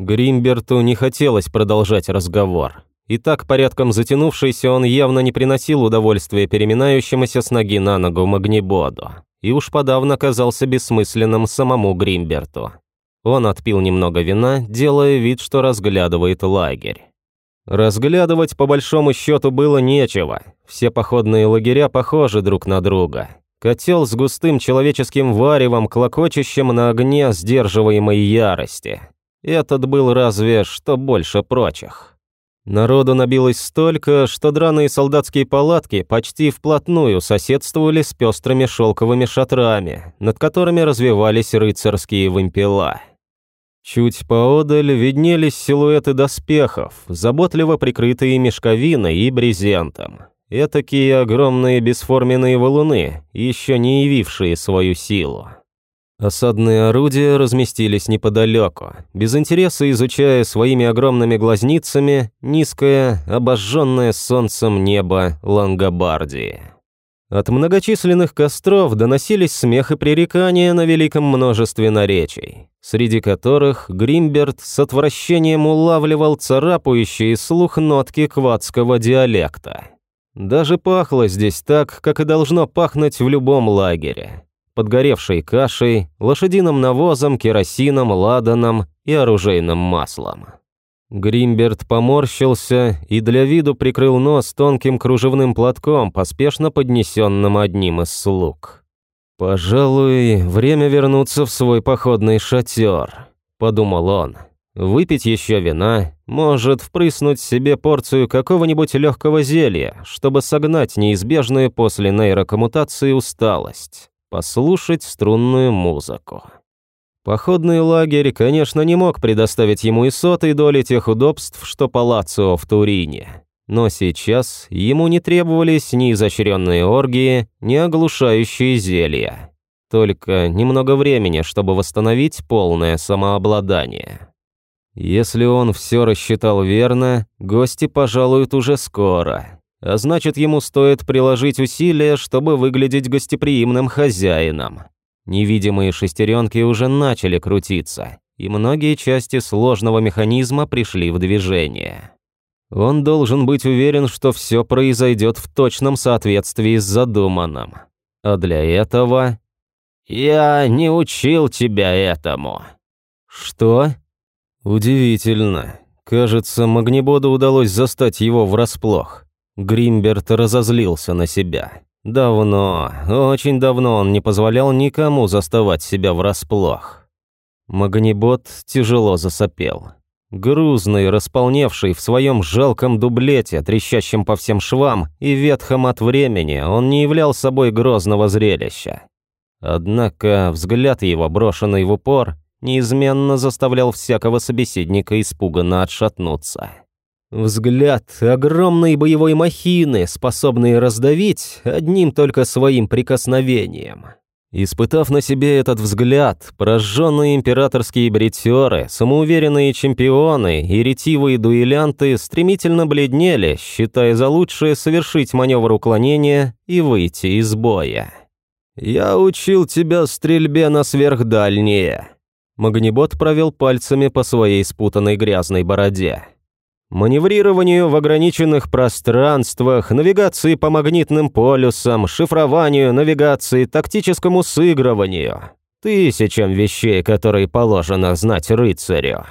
Гримберту не хотелось продолжать разговор. И так порядком затянувшийся он явно не приносил удовольствия переминающемуся с ноги на ногу Магнибоду. И уж подавно казался бессмысленным самому Гримберту. Он отпил немного вина, делая вид, что разглядывает лагерь. Разглядывать по большому счету было нечего. Все походные лагеря похожи друг на друга. Котел с густым человеческим варевом, клокочущим на огне сдерживаемой ярости. Этот был разве что больше прочих. Народу набилось столько, что драные солдатские палатки почти вплотную соседствовали с пестрыми шелковыми шатрами, над которыми развивались рыцарские вымпела. Чуть поодаль виднелись силуэты доспехов, заботливо прикрытые мешковиной и брезентом. Этакие огромные бесформенные валуны, еще не явившие свою силу. Осадные орудия разместились неподалеку, без интереса изучая своими огромными глазницами низкое, обожженное солнцем небо Лангобардии. От многочисленных костров доносились смех и пререкания на великом множестве наречий, среди которых Гримберт с отвращением улавливал царапающие слух нотки квадского диалекта. Даже пахло здесь так, как и должно пахнуть в любом лагере. Подгоревшей кашей, лошадиным навозом, керосином, ладаном и оружейным маслом. Гримберт поморщился и для виду прикрыл нос тонким кружевным платком, поспешно поднесенным одним из слуг. «Пожалуй, время вернуться в свой походный шатер», — подумал он. «Выпить еще вина, может впрыснуть себе порцию какого-нибудь легкого зелья, чтобы согнать неизбежную после нейрокоммутации усталость, послушать струнную музыку». Походный лагерь, конечно, не мог предоставить ему и сотой доли тех удобств, что палаццо в Турине. Но сейчас ему не требовались ни изощренные оргии, ни оглушающие зелья. Только немного времени, чтобы восстановить полное самообладание. Если он все рассчитал верно, гости пожалуют уже скоро. А значит, ему стоит приложить усилия, чтобы выглядеть гостеприимным хозяином. Невидимые шестеренки уже начали крутиться, и многие части сложного механизма пришли в движение. Он должен быть уверен, что все произойдет в точном соответствии с задуманным. А для этого... «Я не учил тебя этому». «Что?» «Удивительно. Кажется, Магнибоду удалось застать его врасплох». Гримберт разозлился на себя. Давно, очень давно он не позволял никому заставать себя врасплох. Магнибот тяжело засопел. Грузный, располневший в своем жалком дублете, трещащем по всем швам и ветхом от времени, он не являл собой грозного зрелища. Однако взгляд его, брошенный в упор, неизменно заставлял всякого собеседника испуганно отшатнуться. Взгляд огромной боевой махины, способной раздавить одним только своим прикосновением. Испытав на себе этот взгляд, прожженные императорские бритеры, самоуверенные чемпионы и ретивые дуэлянты стремительно бледнели, считая за лучшее совершить маневр уклонения и выйти из боя. «Я учил тебя стрельбе на сверхдальние». Магнибот провел пальцами по своей спутанной грязной бороде маневрированию в ограниченных пространствах, навигации по магнитным полюсам, шифрованию, навигации, тактическому сыгрыванию. Тысячам вещей, которые положено знать рыцарю.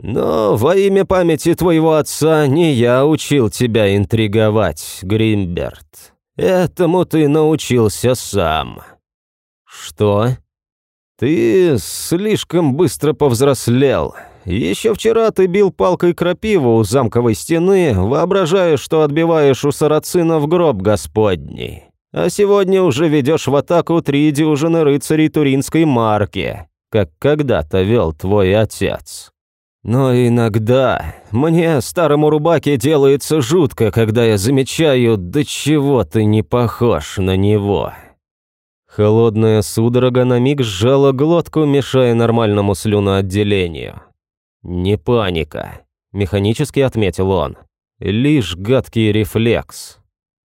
Но во имя памяти твоего отца не я учил тебя интриговать, Гримберт. Этому ты научился сам. Что? Ты слишком быстро повзрослел. Еще вчера ты бил палкой крапиву у замковой стены, воображая, что отбиваешь у сарацина в гроб господний. А сегодня уже ведешь в атаку три дюжины рыцарей туринской марки, как когда-то вел твой отец. Но иногда мне, старому рубаке, делается жутко, когда я замечаю, до чего ты не похож на него. Холодная судорога на миг сжала глотку, мешая нормальному слюноотделению. «Не паника», – механически отметил он. «Лишь гадкий рефлекс».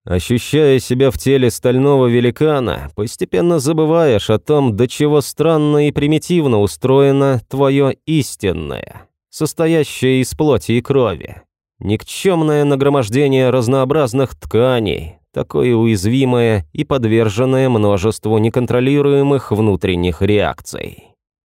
Ощущая себя в теле стального великана, постепенно забываешь о том, до чего странно и примитивно устроено твое истинное. состоящее из плоти и крови. Никчемное нагромождение разнообразных тканей, такое уязвимое и подверженное множеству неконтролируемых внутренних реакций.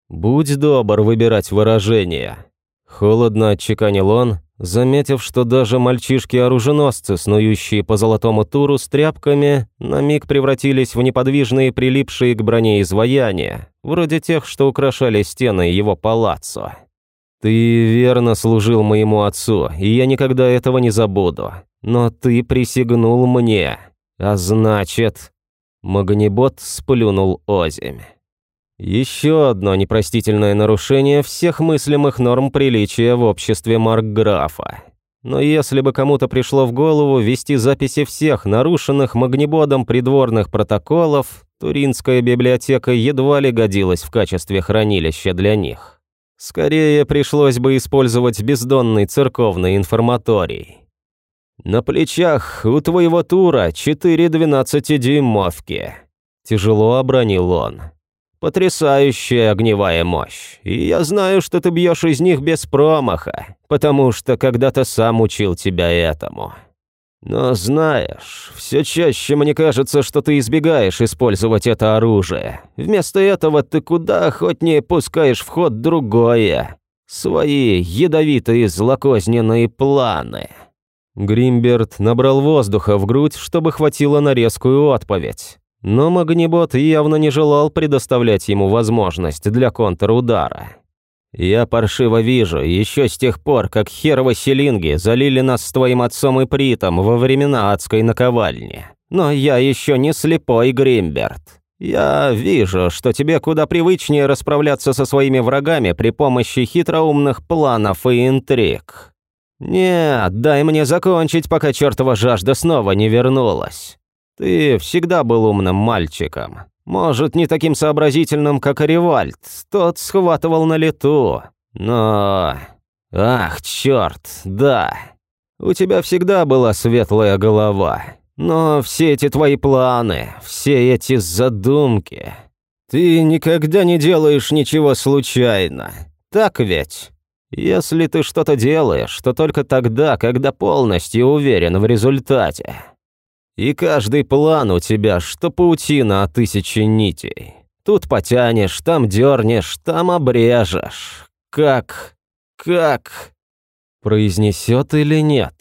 «Будь добр выбирать выражения», – холодно отчеканил он, заметив, что даже мальчишки-оруженосцы, снующие по золотому туру с тряпками, на миг превратились в неподвижные прилипшие к броне изваяния, вроде тех, что украшали стены его палаццо. «Ты верно служил моему отцу, и я никогда этого не забуду. Но ты присягнул мне, а значит...» Магнибот сплюнул озимь. Еще одно непростительное нарушение всех мыслимых норм приличия в обществе Маркграфа. Но если бы кому-то пришло в голову вести записи всех нарушенных Магнибодом придворных протоколов, Туринская библиотека едва ли годилась в качестве хранилища для них. Скорее пришлось бы использовать бездонный церковный информаторий. На плечах у твоего тура четыре двенадцатидюймовки. Тяжело обронил он. Потрясающая огневая мощь. И я знаю, что ты бьешь из них без промаха, потому что когда-то сам учил тебя этому. Но знаешь, все чаще мне кажется, что ты избегаешь использовать это оружие. Вместо этого ты куда охотнее пускаешь в ход другое. Свои ядовитые злокозненные планы. Гримберт набрал воздуха в грудь, чтобы хватило на резкую отповедь. Но Магнибот явно не желал предоставлять ему возможность для контрудара. «Я паршиво вижу, еще с тех пор, как херово селинги залили нас с твоим отцом и Притом во времена адской наковальни. Но я еще не слепой, Гримберт. Я вижу, что тебе куда привычнее расправляться со своими врагами при помощи хитроумных планов и интриг. Нет, дай мне закончить, пока чертова жажда снова не вернулась. Ты всегда был умным мальчиком. Может, не таким сообразительным, как Аривальд. Тот схватывал на лету. Но... Ах, черт, да. У тебя всегда была светлая голова. Но все эти твои планы, все эти задумки... Ты никогда не делаешь ничего случайно. Так ведь? Если ты что-то делаешь, то только тогда, когда полностью уверен в результате. И каждый план у тебя, что паутина от тысячи нитей. Тут потянешь, там дернешь, там обрежешь. Как? Как? Произнесет или нет?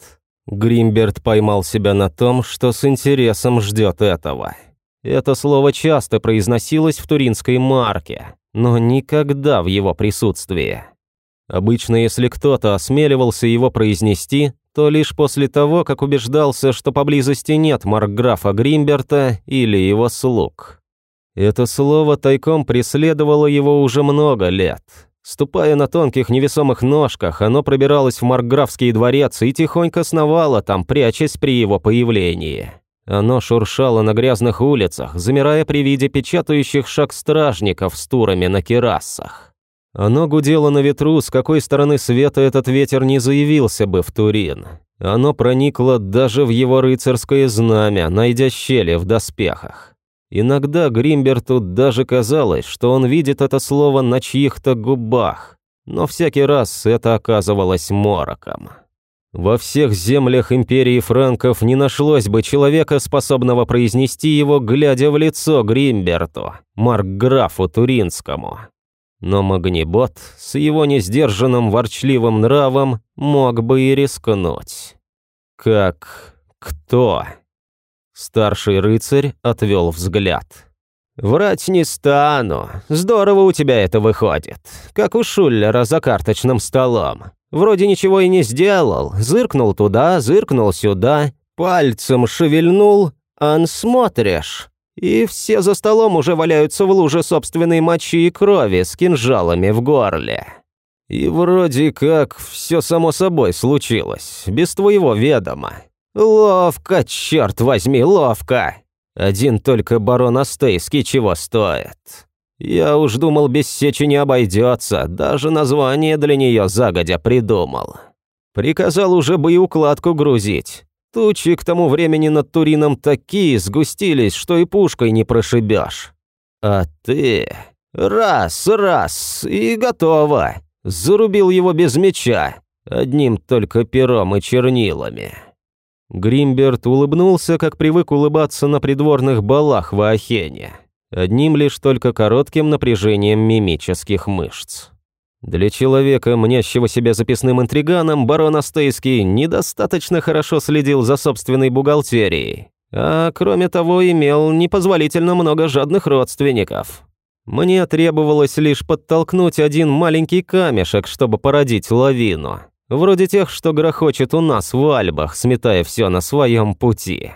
Гримберт поймал себя на том, что с интересом ждет этого. Это слово часто произносилось в туринской марке, но никогда в его присутствии. Обычно, если кто-то осмеливался его произнести, то лишь после того, как убеждался, что поблизости нет маркграфа Гримберта или его слуг. Это слово тайком преследовало его уже много лет. Ступая на тонких невесомых ножках, оно пробиралось в маркграфский дворец и тихонько сновало там, прячась при его появлении. Оно шуршало на грязных улицах, замирая при виде печатающих шаг стражников с турами на керасах. Оно гудело на ветру, с какой стороны света этот ветер не заявился бы в Турин. Оно проникло даже в его рыцарское знамя, найдя щели в доспехах. Иногда Гримберту даже казалось, что он видит это слово на чьих-то губах, но всякий раз это оказывалось мороком. Во всех землях империи франков не нашлось бы человека, способного произнести его, глядя в лицо Гримберту, маркграфу Туринскому. Но Магнибот с его несдержанным ворчливым нравом мог бы и рискнуть. Как кто? Старший рыцарь отвел взгляд. «Врать не стану. Здорово у тебя это выходит. Как у Шуллера за карточным столом. Вроде ничего и не сделал. Зыркнул туда, зыркнул сюда, пальцем шевельнул, ан смотришь. И все за столом уже валяются в луже собственной мочи и крови с кинжалами в горле. И вроде как все само собой случилось, без твоего ведома. Ловко, черт возьми, ловко. Один только барон Астейский чего стоит. Я уж думал, без сечи не обойдется, даже название для нее загодя придумал. Приказал уже бы и укладку грузить. Тучи к тому времени над Турином такие сгустились, что и пушкой не прошибешь. А ты... Раз, раз, и готово. Зарубил его без меча, одним только пером и чернилами. Гримберт улыбнулся, как привык улыбаться на придворных балах в Ахене, одним лишь только коротким напряжением мимических мышц. Для человека, мнящего себя записным интриганом, барон Астейский недостаточно хорошо следил за собственной бухгалтерией, а кроме того имел непозволительно много жадных родственников. Мне требовалось лишь подтолкнуть один маленький камешек, чтобы породить лавину, вроде тех, что грохочет у нас в Альбах, сметая все на своем пути.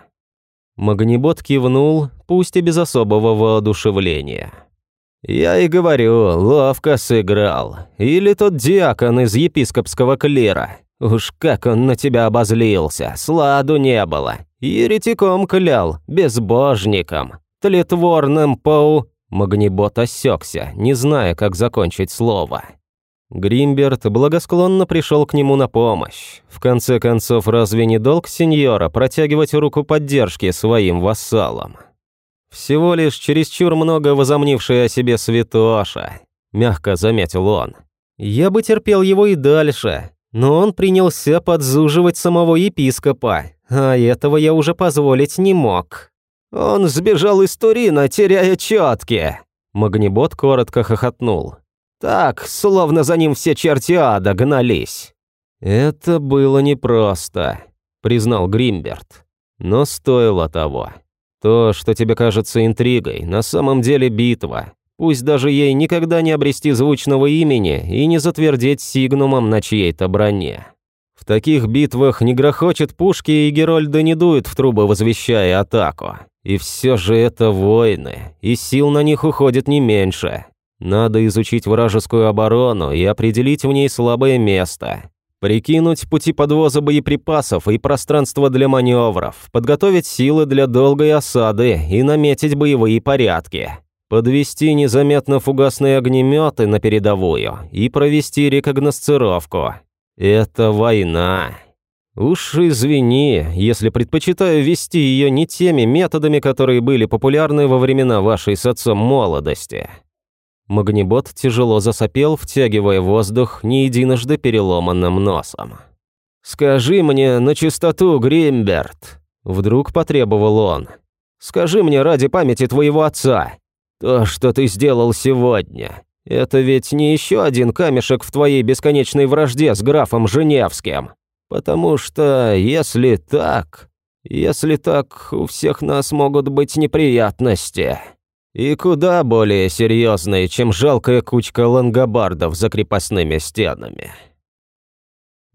Магнибот кивнул, пусть и без особого воодушевления. «Я и говорю, ловко сыграл. Или тот диакон из епископского клира. Уж как он на тебя обозлился, сладу не было. Еретиком клял, безбожником, тлетворным пау...» Магнибот осекся, не зная, как закончить слово. Гримберт благосклонно пришел к нему на помощь. В конце концов, разве не долг сеньора протягивать руку поддержки своим вассалам? «Всего лишь чересчур много возомнившая о себе святоша», – мягко заметил он. «Я бы терпел его и дальше, но он принялся подзуживать самого епископа, а этого я уже позволить не мог». «Он сбежал из Турина, теряя четки!» Магнибот коротко хохотнул. «Так, словно за ним все черти ада гнались». «Это было непросто», – признал Гримберт. «Но стоило того». То, что тебе кажется интригой, на самом деле битва. Пусть даже ей никогда не обрести звучного имени и не затвердеть сигнумом на чьей-то броне. В таких битвах не грохочет пушки и Герольда не дует в трубы, возвещая атаку. И все же это войны, и сил на них уходит не меньше. Надо изучить вражескую оборону и определить в ней слабое место. Прикинуть пути подвоза боеприпасов и пространство для маневров, подготовить силы для долгой осады и наметить боевые порядки. Подвести незаметно фугасные огнеметы на передовую и провести рекогносцировку. Это война. Уж извини, если предпочитаю вести ее не теми методами, которые были популярны во времена вашей с отцом молодости. Магнибот тяжело засопел, втягивая воздух не единожды переломанным носом. «Скажи мне на чистоту, Гримберт!» Вдруг потребовал он. «Скажи мне ради памяти твоего отца. То, что ты сделал сегодня, это ведь не еще один камешек в твоей бесконечной вражде с графом Женевским. Потому что, если так, если так, у всех нас могут быть неприятности». И куда более серьезные, чем жалкая кучка лангобардов за крепостными стенами.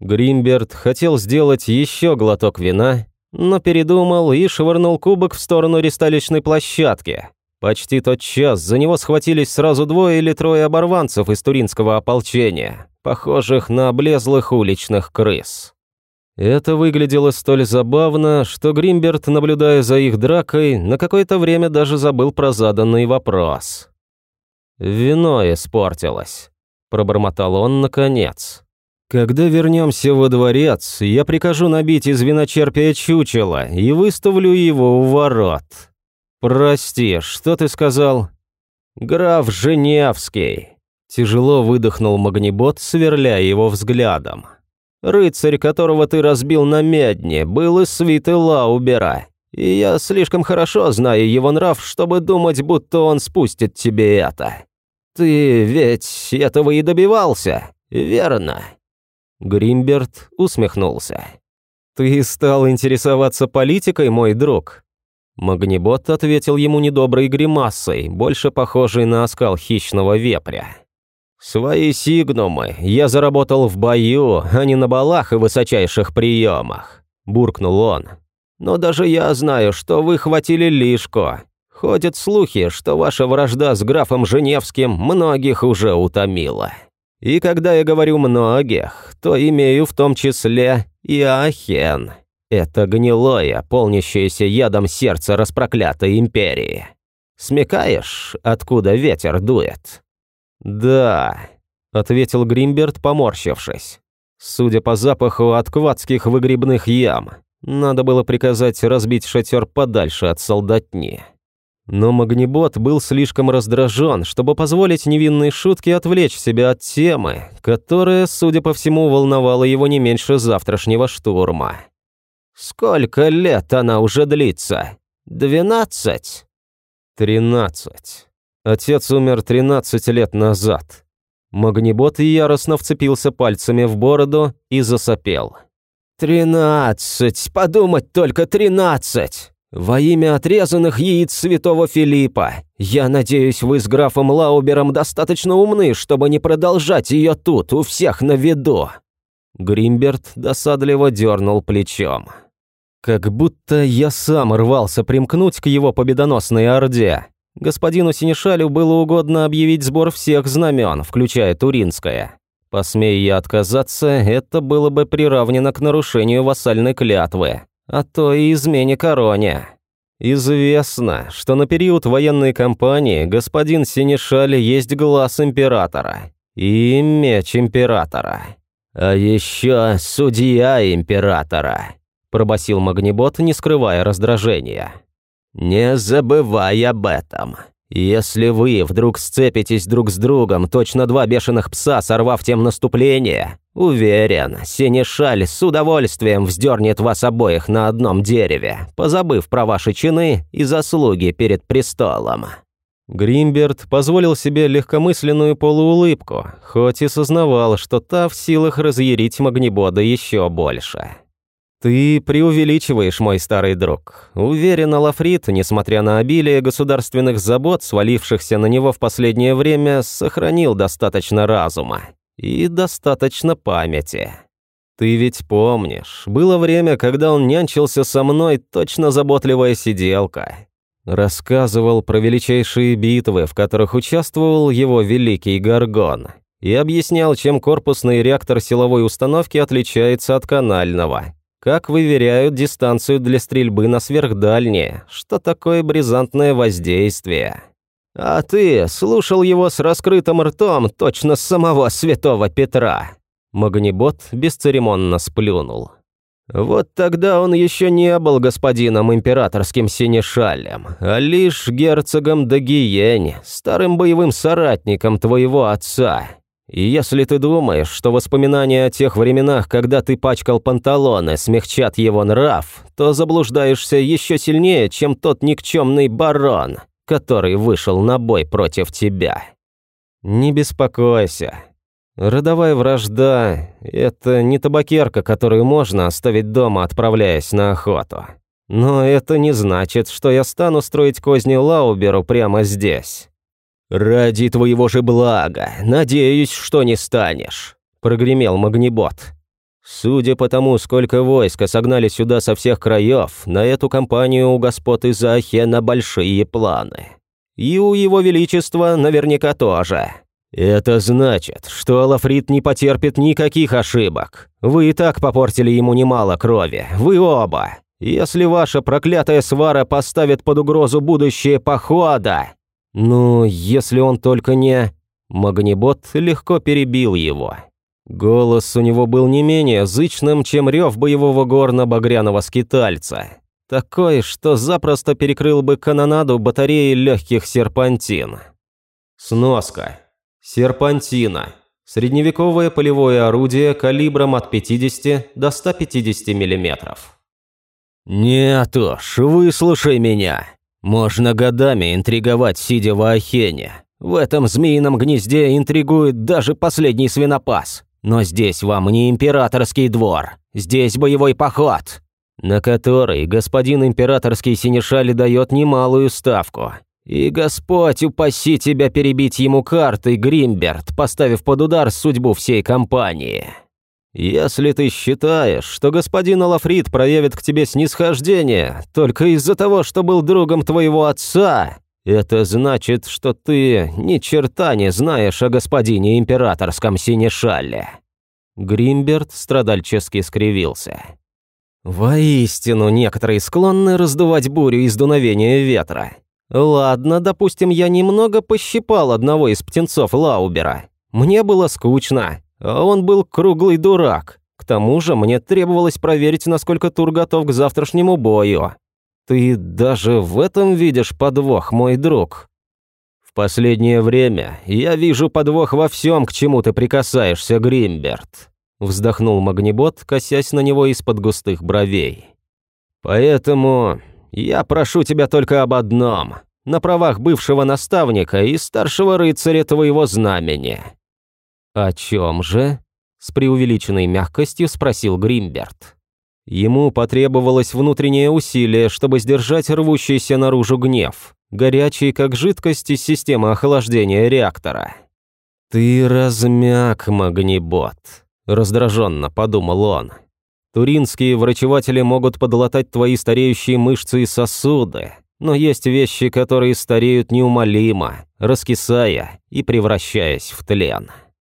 Гримберт хотел сделать еще глоток вина, но передумал и швырнул кубок в сторону ристалищной площадки. Почти тот час за него схватились сразу двое или трое оборванцев из туринского ополчения, похожих на облезлых уличных крыс. Это выглядело столь забавно, что Гримберт, наблюдая за их дракой, на какое-то время даже забыл про заданный вопрос. «Вино испортилось», – пробормотал он наконец. «Когда вернемся во дворец, я прикажу набить из виночерпия чучело и выставлю его у ворот». «Прости, что ты сказал?» «Граф Женевский», – тяжело выдохнул Магнибот, сверляя его взглядом. Рыцарь, которого ты разбил на медне, был из свиты Лаубера. И я слишком хорошо знаю его нрав, чтобы думать, будто он спустит тебе это. Ты ведь этого и добивался, верно?» Гримберт усмехнулся. «Ты стал интересоваться политикой, мой друг?» Магнибот ответил ему недоброй гримасой, больше похожей на оскал хищного вепря. Свои сигнумы я заработал в бою, а не на балах и высочайших приемах», – буркнул он. «Но даже я знаю, что вы хватили лишку. Ходят слухи, что ваша вражда с графом Женевским многих уже утомила. И когда я говорю «многих», то имею в том числе и Ахен. Это гнилое, полнящееся ядом сердце распроклятой империи. Смекаешь, откуда ветер дует?» «Да», – ответил Гримберт, поморщившись. Судя по запаху от квадских выгребных ям, надо было приказать разбить шатер подальше от солдатни. Но Магнибот был слишком раздражен, чтобы позволить невинной шутке отвлечь себя от темы, которая, судя по всему, волновала его не меньше завтрашнего штурма. «Сколько лет она уже длится? Двенадцать?» «Тринадцать. Отец умер тринадцать лет назад». Магнибот яростно вцепился пальцами в бороду и засопел. «Тринадцать! Подумать только, тринадцать! Во имя отрезанных яиц святого Филиппа! Я надеюсь, вы с графом Лаубером достаточно умны, чтобы не продолжать ее тут, у всех на виду!» Гримберт досадливо дернул плечом. «Как будто я сам рвался примкнуть к его победоносной орде. Господину Синишалю было угодно объявить сбор всех знамен, включая Туринское. Посмея я отказаться, это было бы приравнено к нарушению вассальной клятвы, а то и измене короне. Известно, что на период военной кампании господин Синишаль есть глаз императора и меч императора. А еще судья императора, пробасил Магнибот, не скрывая раздражения. Не забывай об этом. Если вы вдруг сцепитесь друг с другом, точно два бешеных пса, сорвав тем наступление, уверен, Синешаль с удовольствием вздернет вас обоих на одном дереве, позабыв про ваши чины и заслуги перед престолом». Гримберт позволил себе легкомысленную полуулыбку, хоть и сознавал, что та в силах разъярить Магнибода еще больше. «Ты преувеличиваешь, мой старый друг. Уверен, Алафрит, несмотря на обилие государственных забот, свалившихся на него в последнее время, сохранил достаточно разума и достаточно памяти. Ты ведь помнишь, было время, когда он нянчился со мной, точно заботливая сиделка. Рассказывал про величайшие битвы, в которых участвовал его великий Гаргон, и объяснял, чем корпусный реактор силовой установки отличается от канального, как выверяют дистанцию для стрельбы на сверхдальние, что такое бризантное воздействие. А ты слушал его с раскрытым ртом, точно самого святого Петра. Магнибот бесцеремонно сплюнул. Вот тогда он еще не был господином императорским синешалем, а лишь герцогом Дагиень, старым боевым соратником твоего отца. И если ты думаешь, что воспоминания о тех временах, когда ты пачкал панталоны, смягчат его нрав, то заблуждаешься еще сильнее, чем тот никчемный барон, который вышел на бой против тебя. Не беспокойся. Родовая вражда – это не табакерка, которую можно оставить дома, отправляясь на охоту. Но это не значит, что я стану строить козни Лауберу прямо здесь. «Ради твоего же блага, надеюсь, что не станешь», – прогремел Магнибот. Судя по тому, сколько войска согнали сюда со всех краев, на эту кампанию у господ из Ахена большие планы. И у его величества наверняка тоже. Это значит, что Алафрит не потерпит никаких ошибок. Вы и так попортили ему немало крови, вы оба. Если ваша проклятая свара поставит под угрозу будущее похода, «Ну, если он только не...» Магнибот легко перебил его. Голос у него был не менее зычным, чем рев боевого горна-багряного скитальца. Такой, что запросто перекрыл бы канонаду батареи легких серпантин. Сноска. Серпантина. Средневековое полевое орудие калибром от 50 до 150 миллиметров. «Нет уж, выслушай меня. Можно годами интриговать, сидя в Ахене. В этом змеином гнезде интригует даже последний свинопас. Но здесь вам не императорский двор, здесь боевой поход, на который господин императорский синешаль дает немалую ставку. И Господь упаси тебя перебить ему карты, Гримберт, поставив под удар судьбу всей компании. «Если ты считаешь, что господин Алафрит проявит к тебе снисхождение только из-за того, что был другом твоего отца, это значит, что ты ни черта не знаешь о господине императорском синешале». Гримберт страдальчески скривился. «Воистину, некоторые склонны раздувать бурю из дуновения ветра. Ладно, допустим, я немного пощипал одного из птенцов Лаубера. Мне было скучно, а он был круглый дурак. К тому же мне требовалось проверить, насколько Тур готов к завтрашнему бою. Ты даже в этом видишь подвох, мой друг?» «В последнее время я вижу подвох во всем, к чему ты прикасаешься, Гримберт», вздохнул Магнибот, косясь на него из-под густых бровей. «Поэтому я прошу тебя только об одном, на правах бывшего наставника и старшего рыцаря твоего знамени». «О чем же?» – с преувеличенной мягкостью спросил Гримберт. Ему потребовалось внутреннее усилие, чтобы сдержать рвущийся наружу гнев, горячий как жидкость из системы охлаждения реактора. «Ты размяк, Магнибот», – раздраженно подумал он. Туринские врачеватели могут подлатать твои стареющие мышцы и сосуды, но есть вещи, которые стареют неумолимо, раскисая и превращаясь в тлен.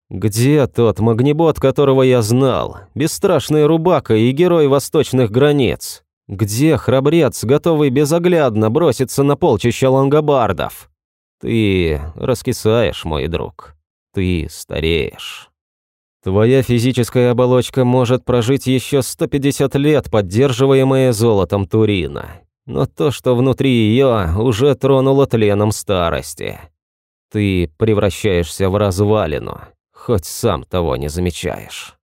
Где тот магнибот, которого я знал, бесстрашный рубака и герой восточных границ? Где храбрец, готовый безоглядно броситься на полчища лангобардов? Ты раскисаешь, мой друг. Ты стареешь. Твоя физическая оболочка может прожить еще 150 лет, поддерживаемая золотом Турина. Но то, что внутри ее, уже тронуло тленом старости. Ты превращаешься в развалину, хоть сам того не замечаешь.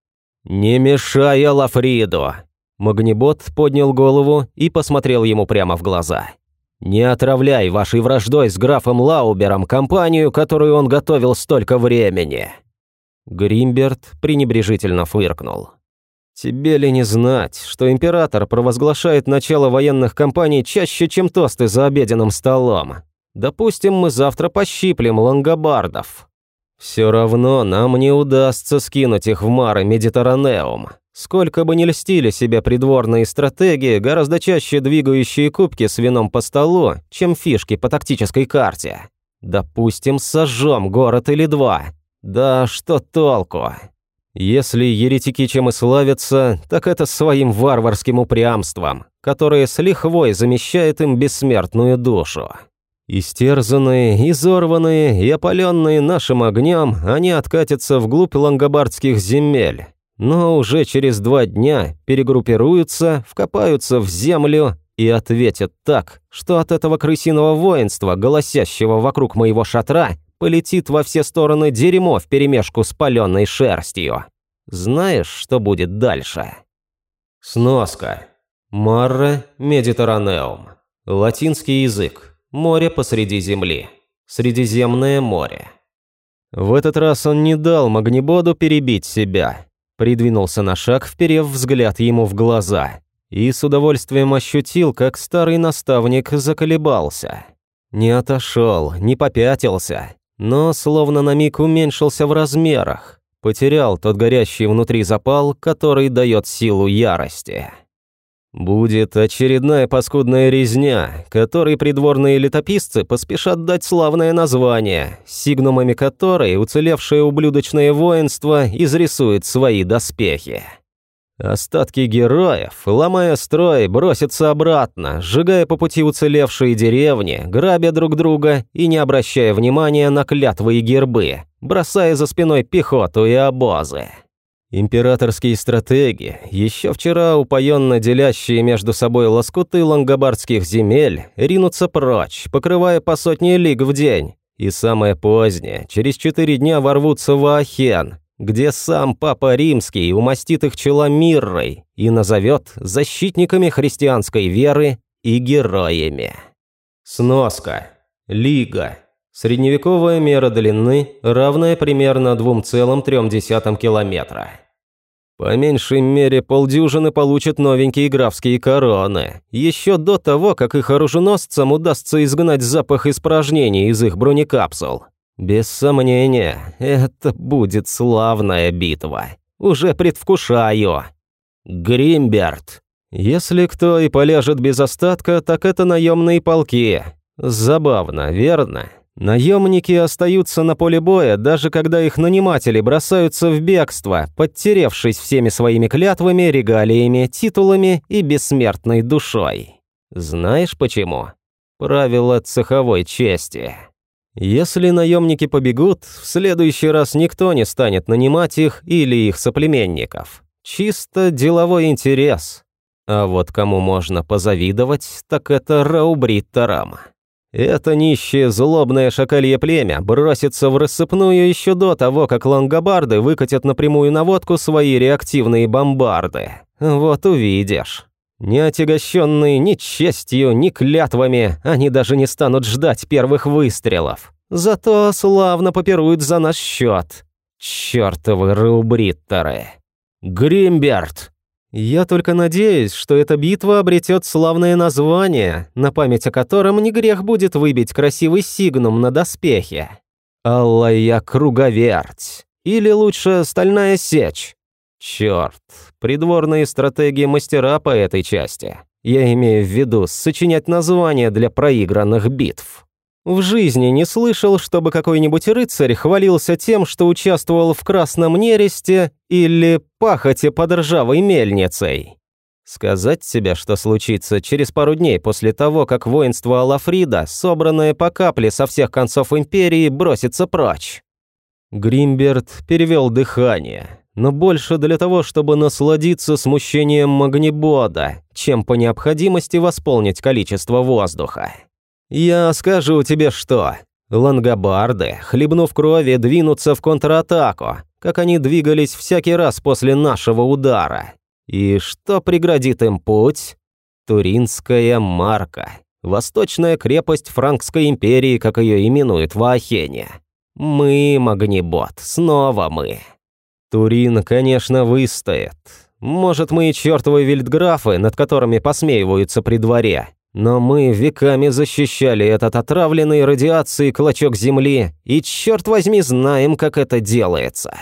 «Не мешай Лафриду!» Магнибот поднял голову и посмотрел ему прямо в глаза. «Не отравляй вашей враждой с графом Лаубером кампанию, которую он готовил столько времени!» Гримберт пренебрежительно фыркнул. «Тебе ли не знать, что император провозглашает начало военных кампаний чаще, чем тосты за обеденным столом? Допустим, мы завтра пощиплем лангобардов. Все равно нам не удастся скинуть их в Маре Медитерранеум. Сколько бы ни льстили себе придворные стратегии, гораздо чаще двигающие кубки с вином по столу, чем фишки по тактической карте. Допустим, сожжем город или два, да что толку? Если еретики чем и славятся, так это своим варварским упрямством, которое с лихвой замещает им бессмертную душу. Истерзанные, изорванные и опаленные нашим огнем, они откатятся вглубь лангобардских земель, но уже через два дня перегруппируются, вкопаются в землю и ответят так, что от этого крысиного воинства, голосящего вокруг моего шатра, полетит во все стороны дерьмо вперемешку с паленой шерстью. Знаешь, что будет дальше? Сноска. Марре Медитеранеум. Латинский язык. Море посреди земли. Средиземное море. В этот раз он не дал Магнибоду перебить себя. Придвинулся на шаг, вперев взгляд ему в глаза. И с удовольствием ощутил, как старый наставник заколебался. Не отошел, не попятился, но словно на миг уменьшился в размерах, потерял тот горящий внутри запал, который дает силу ярости. Будет очередная паскудная резня, которой придворные летописцы поспешат дать славное название, сигнумами которой уцелевшее ублюдочное воинство изрисует свои доспехи. Остатки героев, ломая строй, бросятся обратно, сжигая по пути уцелевшие деревни, грабя друг друга и не обращая внимания на клятвы и гербы, бросая за спиной пехоту и обозы. Императорские стратеги, еще вчера упоенно делящие между собой лоскуты лангобардских земель, ринутся прочь, покрывая по сотне лиг в день, и самое позднее, через четыре дня ворвутся в Ахен, где сам Папа Римский умастит их чела миррой и назовет защитниками христианской веры и героями. Сноска. Лига. Средневековая мера длины, равная примерно 2,3 километра. По меньшей мере полдюжины получат новенькие графские короны, еще до того, как их оруженосцам удастся изгнать запах испражнений из их бронекапсул. Без сомнения, это будет славная битва. Уже предвкушаю. Гримберт. Если кто и полежит без остатка, так это наемные полки. Забавно, верно? Наемники остаются на поле боя, даже когда их наниматели бросаются в бегство, подтеревшись всеми своими клятвами, регалиями, титулами и бессмертной душой. Знаешь почему? Правило цеховой чести. Если наемники побегут, в следующий раз никто не станет нанимать их или их соплеменников. Чисто деловой интерес. А вот кому можно позавидовать, так это Раубритторам. Это нищее злобное шакалье племя бросится в рассыпную еще до того, как лангобарды выкатят напрямую на водку свои реактивные бомбарды. Вот увидишь. Не отягощенные ни честью, ни клятвами, они даже не станут ждать первых выстрелов. Зато славно попируют за наш счет. Чёртовы рубритторы. Гримберт! Я только надеюсь, что эта битва обретет славное название, на память о котором не грех будет выбить красивый сигнум на доспехе. Аллая круговерть. Или лучше стальная сечь. Черт, придворные стратегии мастера по этой части. Я имею в виду сочинять названия для проигранных битв. В жизни не слышал, чтобы какой-нибудь рыцарь хвалился тем, что участвовал в Красном Нересте или пахоте под ржавой мельницей. Сказать себе, что случится через пару дней после того, как воинство Алафрида, собранное по капле со всех концов империи, бросится прочь. Гримберт перевел дыхание, но больше для того, чтобы насладиться смущением Магнибода, чем по необходимости восполнить количество воздуха. «Я скажу тебе что. Лангобарды, хлебнув крови, двинутся в контратаку, как они двигались всякий раз после нашего удара. И что преградит им путь? Туринская марка. Восточная крепость Франкской империи, как ее именуют в Ахене. Мы, Магнибот, снова мы. Турин, конечно, выстоит. Может, мы и чертовы вильдграфы, над которыми посмеиваются при дворе, но мы веками защищали этот отравленный радиацией клочок земли, и, черт возьми, знаем, как это делается.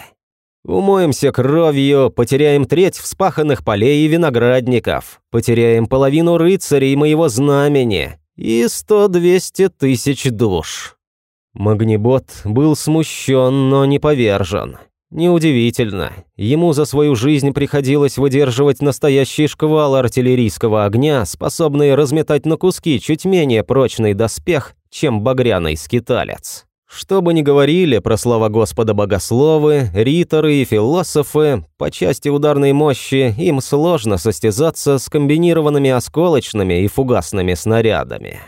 Умоемся кровью, потеряем треть вспаханных полей и виноградников, потеряем половину рыцарей моего знамени и сто-двести тысяч душ. Магнибот был смущен, но не повержен. Неудивительно. Ему за свою жизнь приходилось выдерживать настоящий шквал артиллерийского огня, способный разметать на куски чуть менее прочный доспех, чем багряный скиталец. Что бы ни говорили про слова Господа богословы, риторы и философы, по части ударной мощи им сложно состязаться с комбинированными осколочными и фугасными снарядами.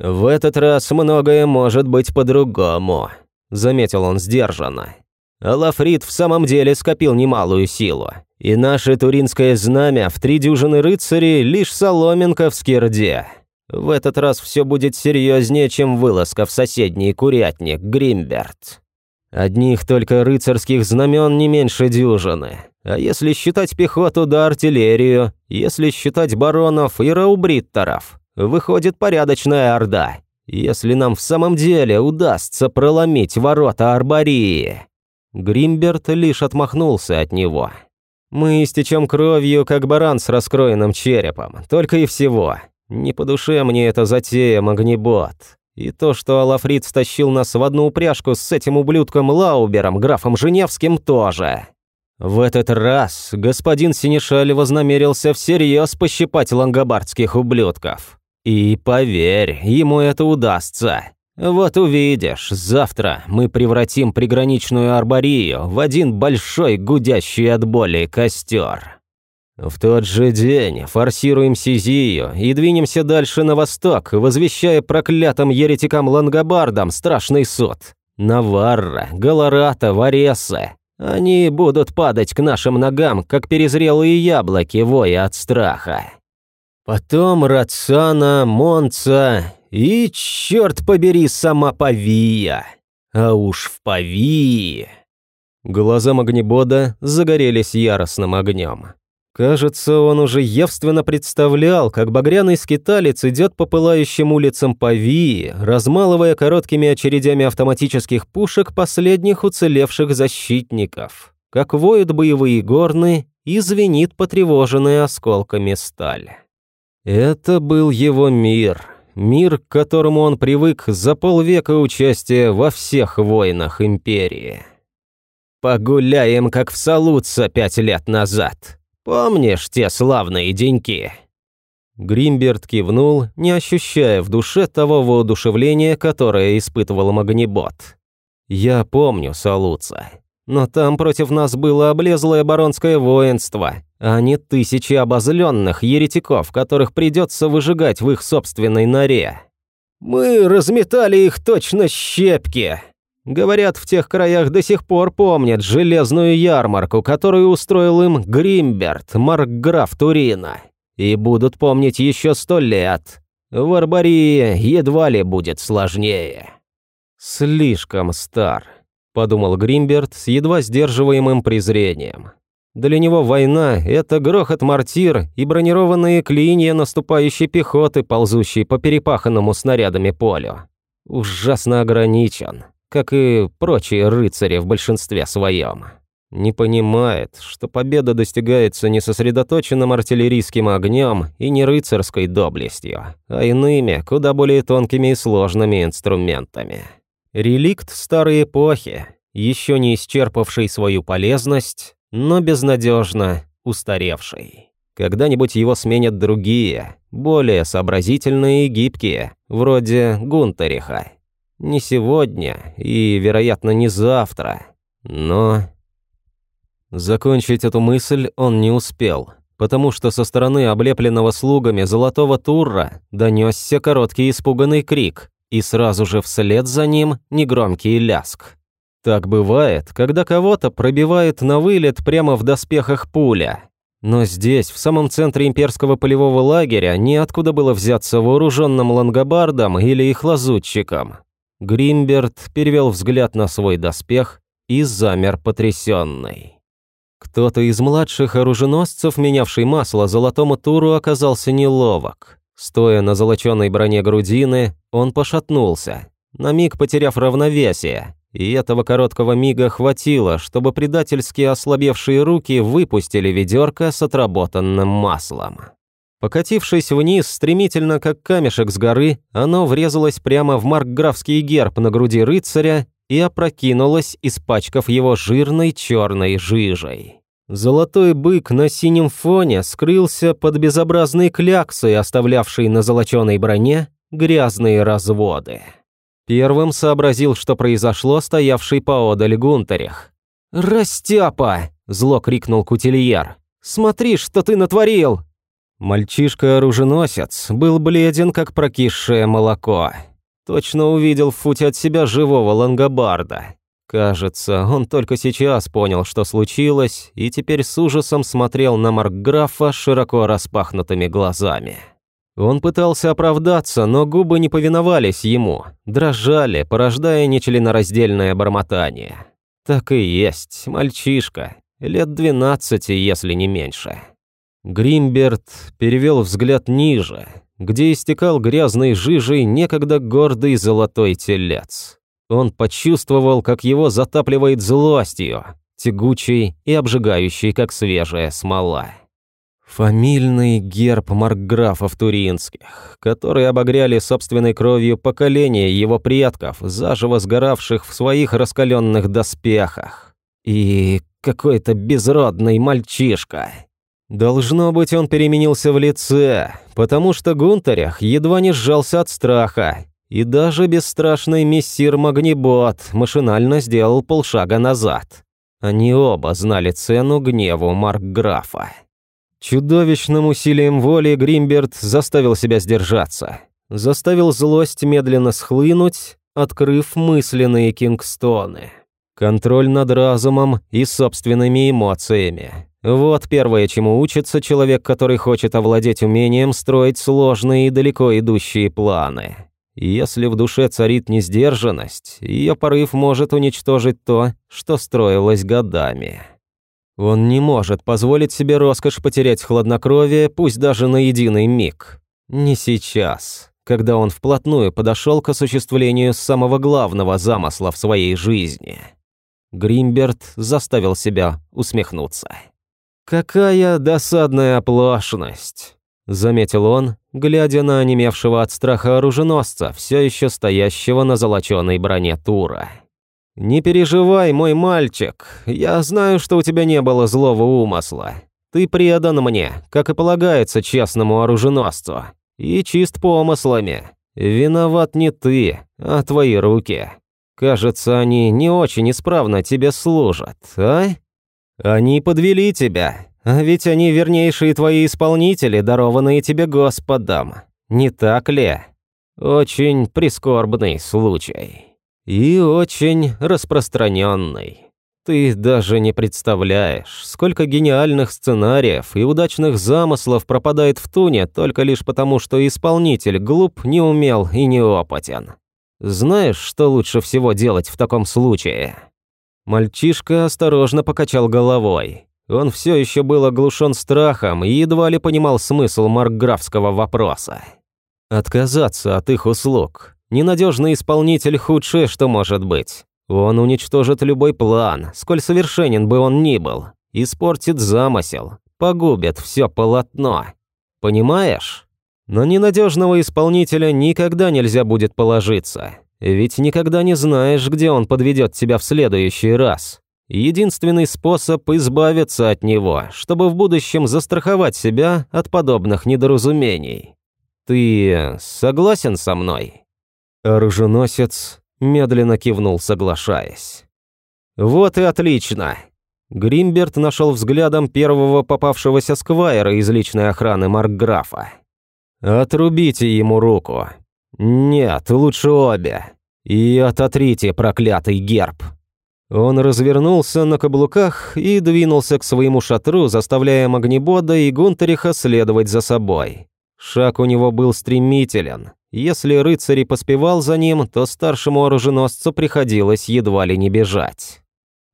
«В этот раз многое может быть по-другому», — заметил он сдержанно. Алафрит в самом деле скопил немалую силу. И наше туринское знамя в три дюжины рыцарей лишь соломинка в скирде. В этот раз все будет серьезнее, чем вылазка в соседний курятник Гримберт. Одних только рыцарских знамен не меньше дюжины. А если считать пехоту да артиллерию, если считать баронов и раубритторов, выходит порядочная орда. Если нам в самом деле удастся проломить ворота Арбории. Гримберт лишь отмахнулся от него. «Мы истечем кровью, как баран с раскроенным черепом, только и всего. Не по душе мне эта затея, Магнибот. И то, что Алафрит стащил нас в одну упряжку с этим ублюдком Лаубером, графом Женевским, тоже. В этот раз господин Синишаль вознамерился всерьез пощипать лангобардских ублюдков. И поверь, ему это удастся. «Вот увидишь, завтра мы превратим приграничную арборию в один большой гудящий от боли костер. В тот же день форсируем Сизию и двинемся дальше на восток, возвещая проклятым еретикам-лангобардам страшный суд. Наварра, Галарата, Вареса. Они будут падать к нашим ногам, как перезрелые яблоки, воя от страха. Потом Рацана, Монца и, черт побери, сама Павия. А уж в Павии... Глаза Магнебода загорелись яростным огнем. Кажется, он уже явственно представлял, как багряный скиталец идет по пылающим улицам Павии, размалывая короткими очередями автоматических пушек последних уцелевших защитников, как воют боевые горны и звенит потревоженная осколками сталь. Это был его мир — Мир, к которому он привык за полвека участия во всех войнах Империи. «Погуляем, как в Салуца пять лет назад. Помнишь те славные деньки?» Гримберт кивнул, не ощущая в душе того воодушевления, которое испытывал Магнибот. «Я помню Салуца. Но там против нас было облезлое баронское воинство, а не тысячи обозленных еретиков, которых придется выжигать в их собственной норе. Мы разметали их точно щепки. Говорят, в тех краях до сих пор помнят железную ярмарку, которую устроил им Гримберт, маркграф Турина. И будут помнить еще сто лет. В Арбарии едва ли будет сложнее. Слишком стар, подумал Гримберт с едва сдерживаемым презрением. Для него война – это грохот мортир и бронированные клинья наступающей пехоты, ползущей по перепаханному снарядами полю. Ужасно ограничен, как и прочие рыцари в большинстве своем. Не понимает, что победа достигается не сосредоточенным артиллерийским огнем и не рыцарской доблестью, а иными, куда более тонкими и сложными инструментами. Реликт старой эпохи, еще не исчерпавший свою полезность, но безнадежно устаревший. Когда-нибудь его сменят другие, более сообразительные и гибкие, вроде Гунтериха. Не сегодня и, вероятно, не завтра, но... Закончить эту мысль он не успел, потому что со стороны облепленного слугами золотого турра донесся короткий испуганный крик, и сразу же вслед за ним негромкий ляск. Так бывает, когда кого-то пробивает на вылет прямо в доспехах пуля. Но здесь, в самом центре имперского полевого лагеря, неоткуда было взяться вооруженным лангобардом или их лазутчиком. Гримберт перевел взгляд на свой доспех и замер потрясенный. Кто-то из младших оруженосцев, менявший масло золотому туру, оказался неловок. Стоя на золоченой броне грудины, он пошатнулся, на миг потеряв равновесие, и этого короткого мига хватило, чтобы предательски ослабевшие руки выпустили ведерко с отработанным маслом. Покатившись вниз стремительно, как камешек с горы, оно врезалось прямо в маркграфский герб на груди рыцаря и опрокинулось, испачкав его жирной черной жижей. Золотой бык на синем фоне скрылся под безобразной кляксой, оставлявшей на золоченой броне грязные разводы. Первым сообразил, что произошло стоявший поодаль Гунтарях. «Растяпа!» – зло крикнул Кутильер. «Смотри, что ты натворил!» Мальчишка-оруженосец был бледен, как прокисшее молоко. Точно увидел в футе от себя живого лангобарда. Кажется, он только сейчас понял, что случилось, и теперь с ужасом смотрел на Маркграфа широко распахнутыми глазами. Он пытался оправдаться, но губы не повиновались ему, дрожали, порождая нечленораздельное бормотание. Так и есть, мальчишка, лет двенадцати, если не меньше. Гримберт перевел взгляд ниже, где истекал грязной жижей некогда гордый золотой телец. Он почувствовал, как его затапливает злостью, тягучей и обжигающей, как свежая смола. Фамильный герб маркграфов Туринских, которые обогряли собственной кровью поколения его предков, заживо сгоравших в своих раскаленных доспехах. И какой-то безродный мальчишка. Должно быть, он переменился в лице, потому что Гунтарях едва не сжался от страха, и даже бесстрашный мессир Магнибот машинально сделал полшага назад. Они оба знали цену гневу Маркграфа. Чудовищным усилием воли Гримберт заставил себя сдержаться. Заставил злость медленно схлынуть, открыв мысленные кингстоны. Контроль над разумом и собственными эмоциями. Вот первое, чему учится человек, который хочет овладеть умением строить сложные и далеко идущие планы. Если в душе царит несдержанность, ее порыв может уничтожить то, что строилось годами. Он не может позволить себе роскошь потерять хладнокровие, пусть даже на единый миг. Не сейчас, когда он вплотную подошел к осуществлению самого главного замысла в своей жизни. Гримберт заставил себя усмехнуться. «Какая досадная оплошность!» – заметил он, глядя на онемевшего от страха оруженосца, все еще стоящего на золоченой броне Тура. «Не переживай, мой мальчик, я знаю, что у тебя не было злого умысла. Ты предан мне, как и полагается честному оруженосцу, и чист помыслами. Виноват не ты, а твои руки. Кажется, они не очень исправно тебе служат, а? Они подвели тебя, А ведь они вернейшие твои исполнители, дарованные тебе Господом. Не так ли? Очень прискорбный случай. И очень распространенный. Ты даже не представляешь, сколько гениальных сценариев и удачных замыслов пропадает в туне только лишь потому, что исполнитель глуп, неумел и неопытен. Знаешь, что лучше всего делать в таком случае? Мальчишка осторожно покачал головой. Он все еще был оглушен страхом и едва ли понимал смысл маркграфского вопроса. Отказаться от их услуг. Ненадежный исполнитель худшее, что может быть. Он уничтожит любой план, сколь совершенен бы он ни был, испортит замысел, погубит все полотно. Понимаешь? На ненадежного исполнителя никогда нельзя будет положиться, ведь никогда не знаешь, где он подведет тебя в следующий раз. Единственный способ избавиться от него, чтобы в будущем застраховать себя от подобных недоразумений. Ты согласен со мной? Оруженосец медленно кивнул, соглашаясь. «Вот и отлично!» Гримберт нашел взглядом первого попавшегося сквайра из личной охраны Маркграфа. «Отрубите ему руку. Нет, лучше обе. И ототрите проклятый герб». Он развернулся на каблуках и двинулся к своему шатру, заставляя Магнебода и Гунтериха следовать за собой. Шаг у него был стремителен, если рыцарь и поспевал за ним, то старшему оруженосцу приходилось едва ли не бежать.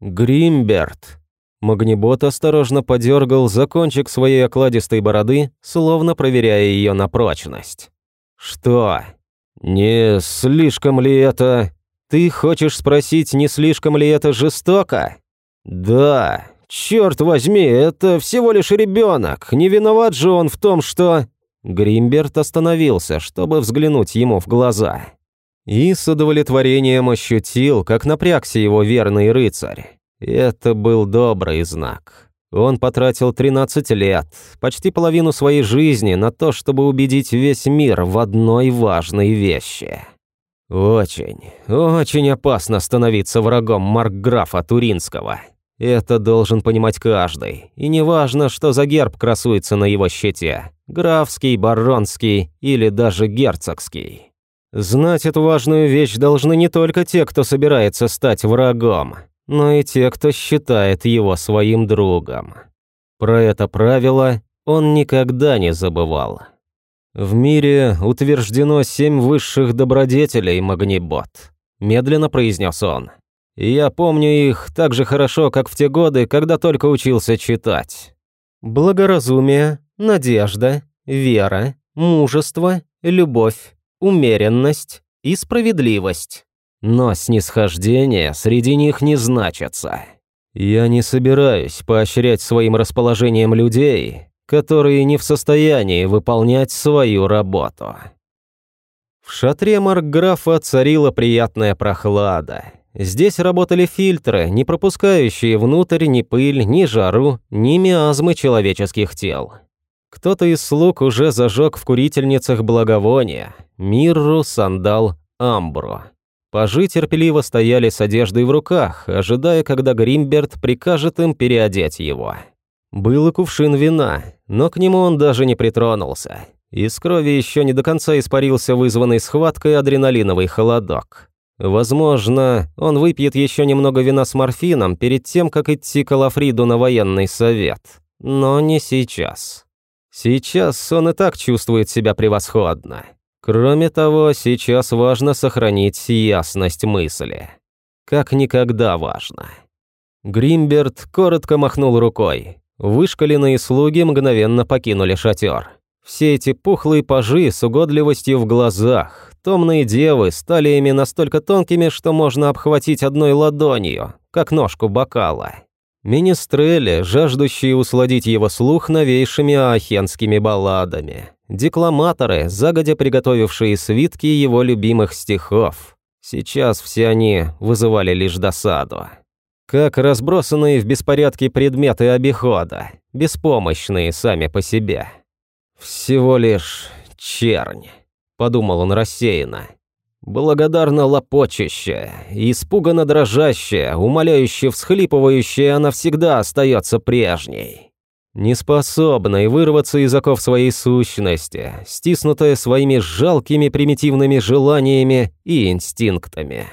«Гримберт!» Магнибот осторожно подергал за кончик своей окладистой бороды, словно проверяя ее на прочность. «Что? Не слишком ли это... Ты хочешь спросить, не слишком ли это жестоко?» «Да, черт возьми, это всего лишь ребенок. Не виноват же он в том, что...» Гримберт остановился, чтобы взглянуть ему в глаза. И с удовлетворением ощутил, как напрягся его верный рыцарь. Это был добрый знак. Он потратил 13 лет, почти половину своей жизни на то, чтобы убедить весь мир в одной важной вещи. Очень, очень опасно становиться врагом Маркграфа Туринского. Это должен понимать каждый, и неважно, что за герб красуется на его щите графский, баронский или даже герцогский. Знать эту важную вещь должны не только те, кто собирается стать врагом, но и те, кто считает его своим другом. Про это правило он никогда не забывал. В мире утверждено семь высших добродетелей, Магнибот, медленно произнес он. Я помню их так же хорошо, как в те годы, когда только учился читать. Благоразумие, надежда, вера, мужество, любовь, умеренность и справедливость. Но снисхождение среди них не значится. Я не собираюсь поощрять своим расположением людей, которые не в состоянии выполнять свою работу. В шатре Маркграфа царила приятная прохлада. Здесь работали фильтры, не пропускающие внутрь ни пыль, ни жару, ни миазмы человеческих тел. Кто-то из слуг уже зажег в курительницах благовония, мирру, сандал, амбру. Пажи терпеливо стояли с одеждой в руках, ожидая, когда Гримберт прикажет им переодеть его. Был и кувшин вина, но к нему он даже не притронулся. Из крови еще не до конца испарился вызванный схваткой адреналиновый холодок. Возможно, он выпьет еще немного вина с морфином перед тем, как идти к Алафриду на военный совет. Но не сейчас. Сейчас он и так чувствует себя превосходно. Кроме того, сейчас важно сохранить ясность мысли. Как никогда важно. Гримберт коротко махнул рукой. Вышкаленные слуги мгновенно покинули шатер. Все эти пухлые пажи с угодливостью в глазах, томные девы стали ими настолько тонкими, что можно обхватить одной ладонью, как ножку бокала. Министрели, жаждущие усладить его слух новейшими ахенскими балладами. Декламаторы, загодя приготовившие свитки его любимых стихов. Сейчас все они вызывали лишь досаду. Как разбросанные в беспорядке предметы обихода, беспомощные сами по себе. «Всего лишь чернь», — подумал он рассеянно. Благодарно лопочащая, испуганно дрожащая, умоляюще всхлипывающая, она всегда остается прежней. неспособной вырваться из оков своей сущности, стиснутая своими жалкими примитивными желаниями и инстинктами.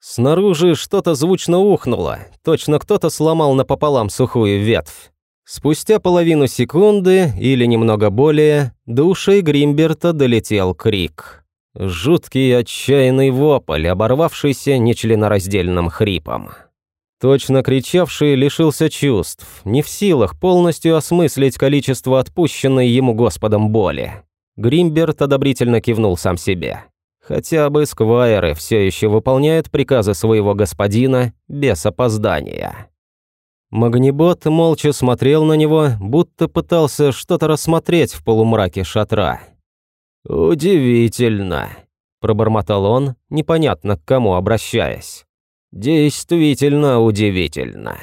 Снаружи что-то звучно ухнуло, точно кто-то сломал напополам сухую ветвь. Спустя половину секунды, или немного более, до Гримберта долетел крик. Жуткий отчаянный вопль, оборвавшийся нечленораздельным хрипом. Точно кричавший лишился чувств, не в силах полностью осмыслить количество отпущенной ему Господом боли. Гримберт одобрительно кивнул сам себе. Хотя бы сквайры все еще выполняют приказы своего господина без опоздания. Магнибот молча смотрел на него, будто пытался что-то рассмотреть в полумраке шатра. «Удивительно», – пробормотал он, непонятно к кому обращаясь. «Действительно удивительно».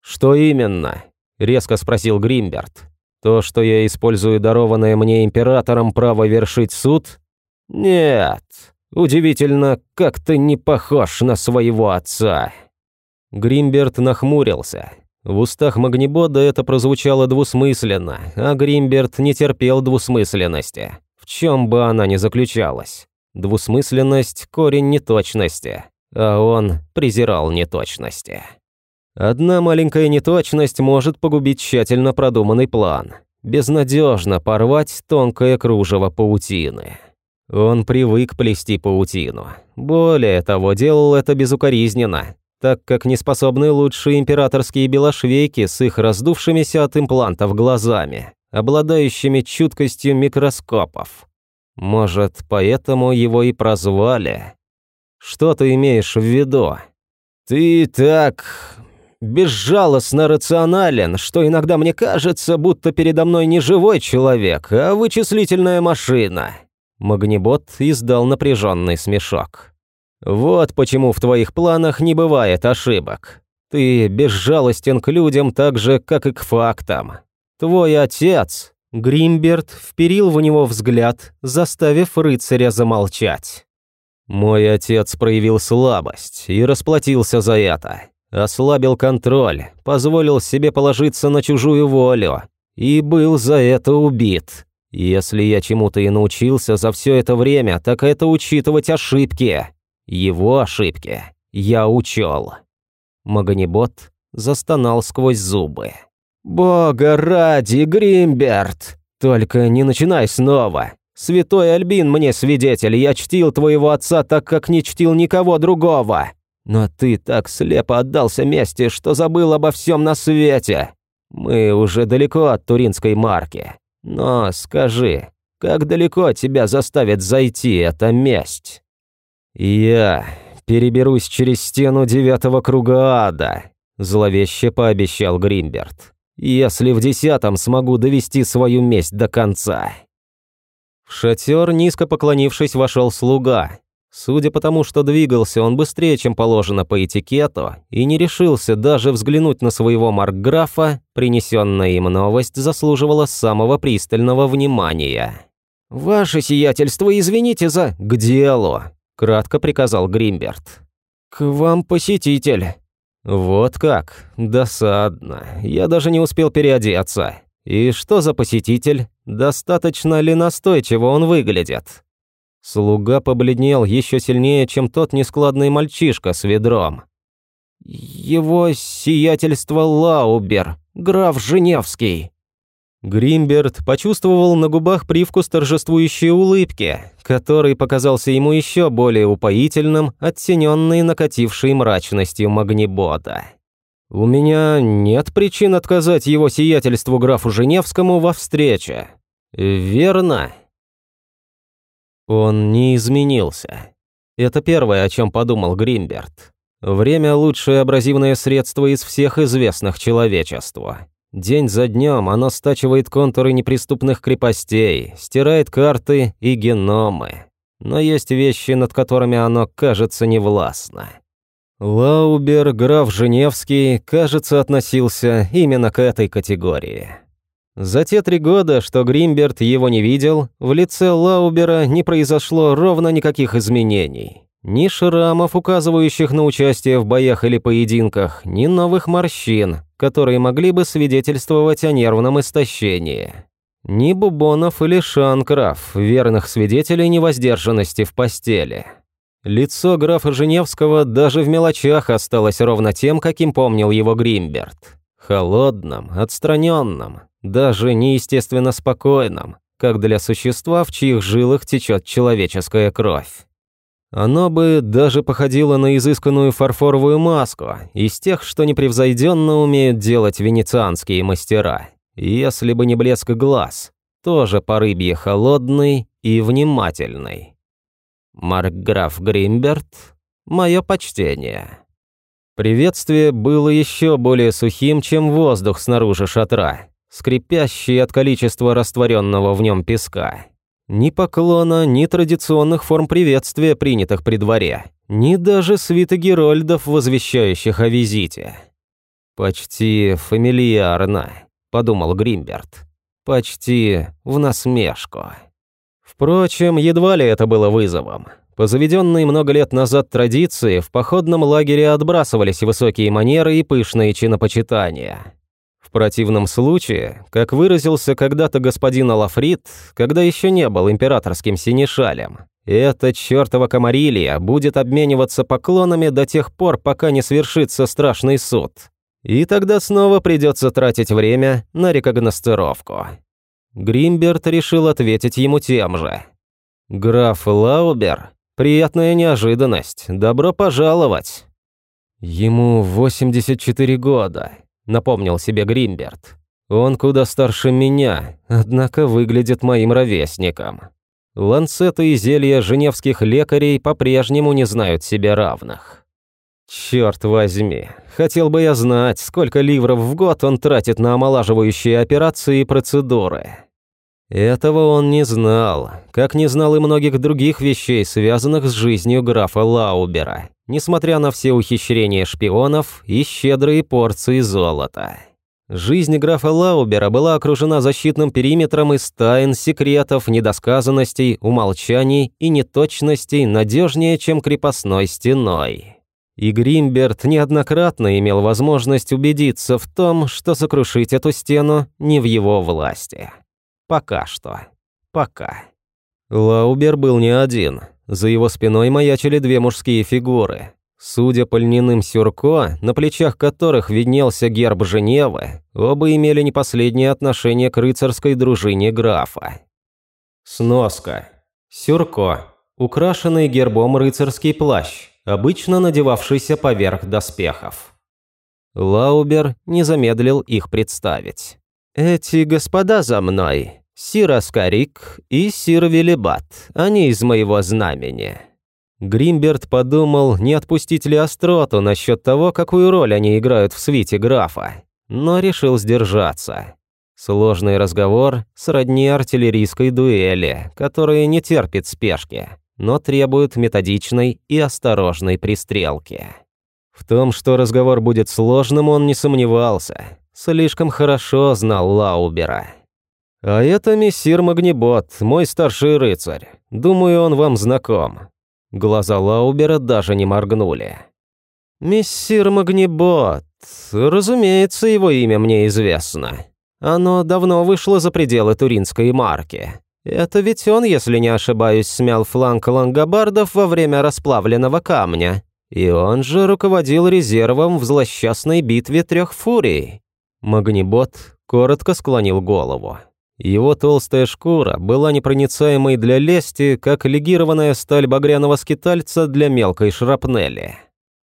«Что именно?» – резко спросил Гримберт. «То, что я использую дарованное мне императором право вершить суд?» «Нет. Удивительно, как ты не похож на своего отца». Гримберт нахмурился. В устах Магнибода это прозвучало двусмысленно, а Гримберт не терпел двусмысленности, в чем бы она ни заключалась. Двусмысленность – корень неточности а он презирал неточности. Одна маленькая неточность может погубить тщательно продуманный план, безнадежно порвать тонкое кружево паутины. Он привык плести паутину. Более того, делал это безукоризненно, так как не способны лучшие императорские белошвейки с их раздувшимися от имплантов глазами, обладающими чуткостью микроскопов. Может, поэтому его и прозвали что ты имеешь в виду? Ты так безжалостно рационален, что иногда мне кажется, будто передо мной не живой человек, а вычислительная машина. Магнибот издал напряженный смешок. Вот почему в твоих планах не бывает ошибок. Ты безжалостен к людям так же, как и к фактам. Твой отец... Гримберт вперил в него взгляд, заставив рыцаря замолчать. Мой отец проявил слабость и расплатился за это. Ослабил контроль, позволил себе положиться на чужую волю и был за это убит. Если я чему-то и научился за все это время, так это учитывать ошибки. Его ошибки я учел. Магнибот застонал сквозь зубы. «Бога ради, Гримберт! Только не начинай снова. Святой Альбин мне свидетель, я чтил твоего отца так, как не чтил никого другого. Но ты так слепо отдался мести, что забыл обо всем на свете. Мы уже далеко от туринской марки. Но скажи, как далеко тебя заставит зайти эта месть? Я переберусь через стену девятого круга ада, зловеще пообещал Гримберт. Если в десятом смогу довести свою месть до конца. В шатер, низко поклонившись, вошел слуга. Судя по тому, что двигался он быстрее, чем положено по этикету, и не решился даже взглянуть на своего маркграфа, принесенная им новость заслуживала самого пристального внимания. «Ваше сиятельство, извините за...» «К делу», — кратко приказал Гримберт. «К вам посетитель». «Вот как? Досадно. Я даже не успел переодеться. И что за посетитель? Достаточно ли настойчиво он выглядит? Слуга побледнел еще сильнее, чем тот нескладный мальчишка с ведром. «Его сиятельство Лаубер, граф Женевский». Гримберт почувствовал на губах привкус торжествующей улыбки, который показался ему еще более упоительным, оттененный накатившей мрачностью магнибота. «У меня нет причин отказать его сиятельству графу Женевскому во встрече. Верно?» Он не изменился. Это первое, о чем подумал Гримберт. Время – лучшее абразивное средство из всех известных человечеству. День за днем оно стачивает контуры неприступных крепостей, стирает карты и геномы. Но есть вещи, над которыми оно кажется невластно. Лаубер, граф Женевский, кажется, относился именно к этой категории. За те три года, что Гримберт его не видел, в лице Лаубера не произошло ровно никаких изменений. Ни шрамов, указывающих на участие в боях или поединках, ни новых морщин, которые могли бы свидетельствовать о нервном истощении. Ни Бубонов или Шанкраф, верных свидетелей невоздержанности в постели. Лицо графа Женевского даже в мелочах осталось ровно тем, каким помнил его Гримберт. Холодным, отстраненным, даже неестественно спокойным, как для существа, в чьих жилах течет человеческая кровь. Оно бы даже походило на изысканную фарфоровую маску, из тех, что непревзойденно умеют делать венецианские мастера. Если бы не блеск глаз, тоже по рыбье холодный и внимательный. Маркграф Гримберт, мое почтение. Приветствие было еще более сухим, чем воздух снаружи шатра скрипящий от количества растворенного в нем песка. Ни поклона, ни традиционных форм приветствия, принятых при дворе, ни даже свита герольдов, возвещающих о визите. «Почти фамильярно», — подумал Гримберт. «Почти в насмешку». Впрочем, едва ли это было вызовом. По заведенной много лет назад традиции, в походном лагере отбрасывались высокие манеры и пышные чинопочитания противном случае, как выразился когда-то господин Алафрит, когда еще не был императорским синешалем, эта чертова комарилия будет обмениваться поклонами до тех пор, пока не свершится страшный суд. И тогда снова придется тратить время на рекогностировку. Гримберт решил ответить ему тем же. «Граф Лаубер, приятная неожиданность, добро пожаловать!» Ему 84 года, напомнил себе Гримберт. Он куда старше меня, однако выглядит моим ровесником. Ланцеты и зелья женевских лекарей по-прежнему не знают себе равных. Черт возьми, хотел бы я знать, сколько ливров в год он тратит на омолаживающие операции и процедуры. Этого он не знал, как не знал и многих других вещей, связанных с жизнью графа Лаубера, несмотря на все ухищрения шпионов и щедрые порции золота. Жизнь графа Лаубера была окружена защитным периметром из тайн, секретов, недосказанностей, умолчаний и неточностей надежнее, чем крепостной стеной. И Гримберт неоднократно имел возможность убедиться в том, что сокрушить эту стену не в его власти. Пока что. Пока. Лаубер был не один. За его спиной маячили две мужские фигуры. Судя по льняным сюрко, на плечах которых виднелся герб Женевы, оба имели не последнее отношение к рыцарской дружине графа. Сноска. Сюрко. Украшенный гербом рыцарский плащ, обычно надевавшийся поверх доспехов. Лаубер не замедлил их представить. «Эти господа за мной, Сир Аскарик и Сир Велибат, они из моего знамени». Гримберт подумал, не отпустить ли остроту насчет того, какую роль они играют в свите графа, но решил сдержаться. Сложный разговор сродни артиллерийской дуэли, которая не терпит спешки, но требует методичной и осторожной пристрелки. В том, что разговор будет сложным, он не сомневался. Слишком хорошо знал Лаубера. А это мессир Магнибот, мой старший рыцарь. Думаю, он вам знаком. Глаза Лаубера даже не моргнули. Мессир Магнибот. Разумеется, его имя мне известно. Оно давно вышло за пределы туринской марки. Это ведь он, если не ошибаюсь, смял фланг лангобардов во время расплавленного камня. И он же руководил резервом в злосчастной битве трех фурий. Магнибот коротко склонил голову. Его толстая шкура была непроницаемой для лести, как легированная сталь багряного скитальца для мелкой шрапнели.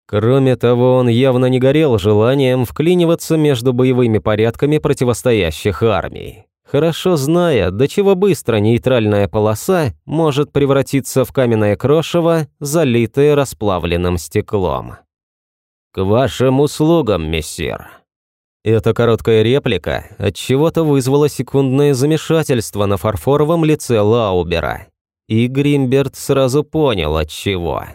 Кроме того, он явно не горел желанием вклиниваться между боевыми порядками противостоящих армий, хорошо зная, до чего быстро нейтральная полоса может превратиться в каменное крошево, залитое расплавленным стеклом. «К вашим услугам, мессир», эта короткая реплика от чего-то вызвала секундное замешательство на фарфоровом лице Лаубера. И Гримберт сразу понял, от чего.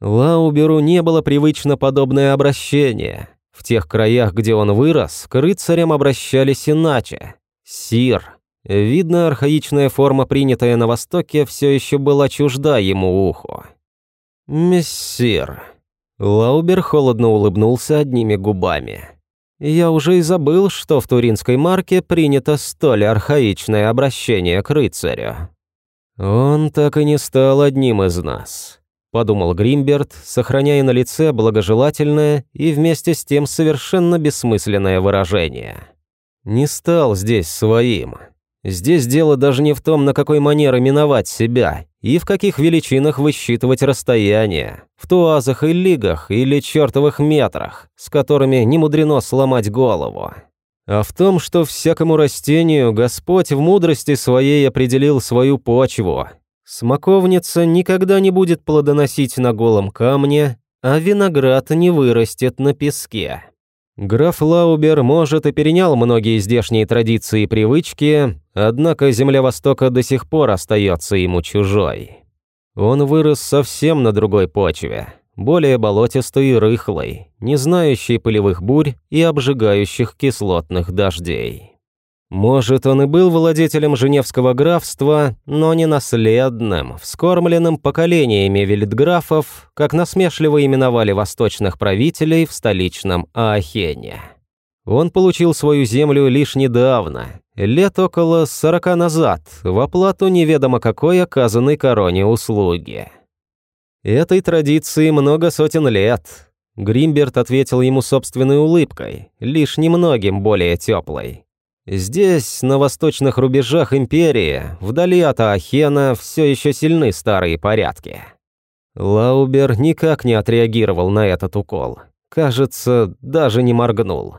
Лауберу не было привычно подобное обращение. В тех краях, где он вырос, к рыцарям обращались иначе. Сир. Видно, архаичная форма, принятая на Востоке, все еще была чужда ему уху. «Мессир». Лаубер холодно улыбнулся одними губами. Я уже и забыл, что в туринской марке принято столь архаичное обращение к рыцарю. Он так и не стал одним из нас, подумал Гримберт, сохраняя на лице благожелательное и вместе с тем совершенно бессмысленное выражение. Не стал здесь своим. Здесь дело даже не в том, на какой манер именовать себя и в каких величинах высчитывать расстояние, в туазах и лигах или чертовых метрах, с которыми не мудрено сломать голову. А в том, что всякому растению Господь в мудрости своей определил свою почву. Смоковница никогда не будет плодоносить на голом камне, а виноград не вырастет на песке. Граф Лаубер, может, и перенял многие здешние традиции и привычки, однако земля Востока до сих пор остается ему чужой. Он вырос совсем на другой почве, более болотистой и рыхлой, не знающей пылевых бурь и обжигающих кислотных дождей. Может, он и был владетелем Женевского графства, но не наследным, вскормленным поколениями вельдграфов, как насмешливо именовали восточных правителей в столичном Аахене. Он получил свою землю лишь недавно, лет около сорока назад, в оплату неведомо какой оказанной короне услуги. Этой традиции много сотен лет. Гримберт ответил ему собственной улыбкой, лишь немногим более теплой. Здесь, на восточных рубежах империи, вдали от Ахена, все еще сильны старые порядки. Лаубер никак не отреагировал на этот укол. Кажется, даже не моргнул.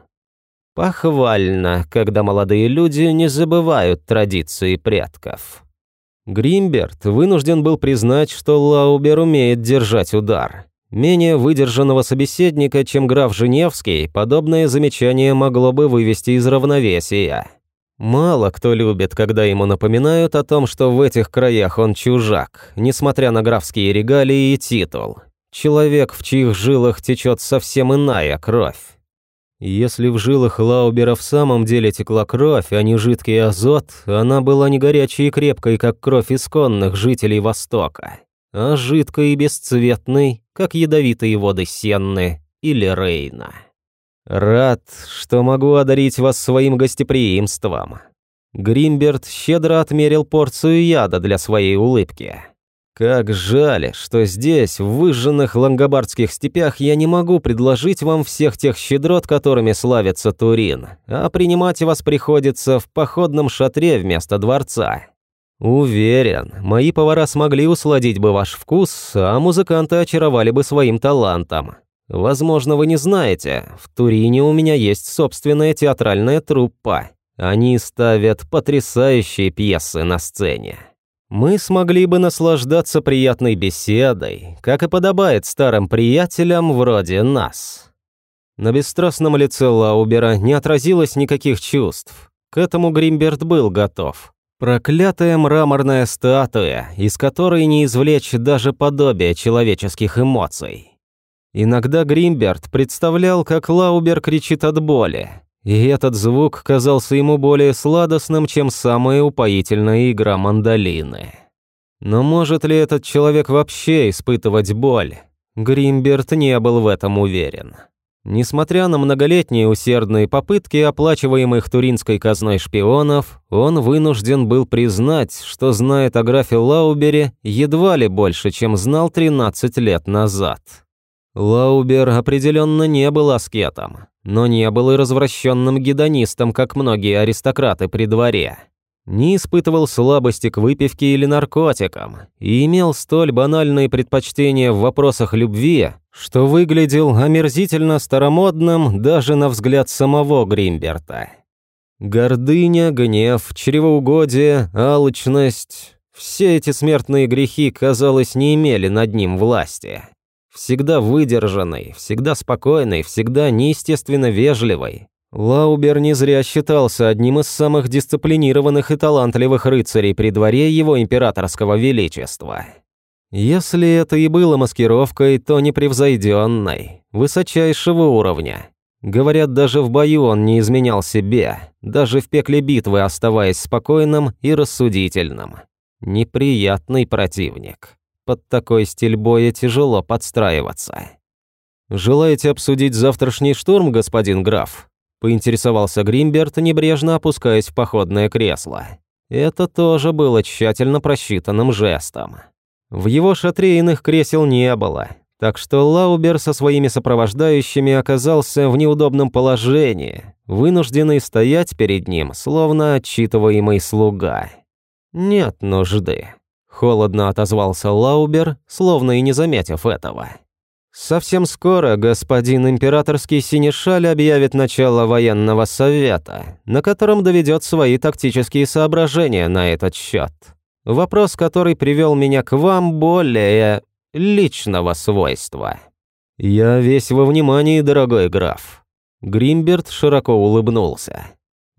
Похвально, когда молодые люди не забывают традиции предков. Гримберт вынужден был признать, что Лаубер умеет держать удар. Менее выдержанного собеседника, чем граф Женевский, подобное замечание могло бы вывести из равновесия. Мало кто любит, когда ему напоминают о том, что в этих краях он чужак, несмотря на графские регалии и титул. Человек, в чьих жилах течет совсем иная кровь. Если в жилах Лаубера в самом деле текла кровь, а не жидкий азот, она была не горячей и крепкой, как кровь исконных жителей Востока а жидкой и бесцветной, как ядовитые воды Сенны или Рейна. Рад, что могу одарить вас своим гостеприимством. Гримберт щедро отмерил порцию яда для своей улыбки. Как жаль, что здесь, в выжженных лангобардских степях, я не могу предложить вам всех тех щедрот, которыми славится Турин, а принимать вас приходится в походном шатре вместо дворца. Уверен, мои повара смогли усладить бы ваш вкус, а музыканты очаровали бы своим талантом. Возможно, вы не знаете, в Турине у меня есть собственная театральная труппа. Они ставят потрясающие пьесы на сцене. Мы смогли бы наслаждаться приятной беседой, как и подобает старым приятелям вроде нас. На бесстрастном лице Лаубера не отразилось никаких чувств. К этому Гримберт был готов. Проклятая мраморная статуя, из которой не извлечь даже подобие человеческих эмоций. Иногда Гримберт представлял, как Лаубер кричит от боли, и этот звук казался ему более сладостным, чем самая упоительная игра мандолины. Но может ли этот человек вообще испытывать боль? Гримберт не был в этом уверен. Несмотря на многолетние усердные попытки оплачиваемых туринской казной шпионов, он вынужден был признать, что знает о графе Лаубере едва ли больше, чем знал 13 лет назад. Лаубер определенно не был аскетом, но не был и развращенным гедонистом, как многие аристократы при дворе не испытывал слабости к выпивке или наркотикам и имел столь банальные предпочтения в вопросах любви, что выглядел омерзительно старомодным даже на взгляд самого Гримберта. Гордыня, гнев, чревоугодие, алчность – все эти смертные грехи, казалось, не имели над ним власти. Всегда выдержанный, всегда спокойный, всегда неестественно вежливый, Лаубер не зря считался одним из самых дисциплинированных и талантливых рыцарей при дворе его императорского величества. Если это и было маскировкой, то непревзойденной, высочайшего уровня. Говорят, даже в бою он не изменял себе, даже в пекле битвы оставаясь спокойным и рассудительным. Неприятный противник. Под такой стиль боя тяжело подстраиваться. «Желаете обсудить завтрашний штурм, господин граф?» поинтересовался Гримберт, небрежно опускаясь в походное кресло. Это тоже было тщательно просчитанным жестом. В его шатре иных кресел не было, так что Лаубер со своими сопровождающими оказался в неудобном положении, вынужденный стоять перед ним, словно отчитываемый слуга. «Нет нужды», — холодно отозвался Лаубер, словно и не заметив этого. Совсем скоро господин императорский синешаль объявит начало военного совета, на котором доведет свои тактические соображения на этот счет. Вопрос, который привел меня к вам, более личного свойства. Я весь во внимании, дорогой граф. Гримберт широко улыбнулся.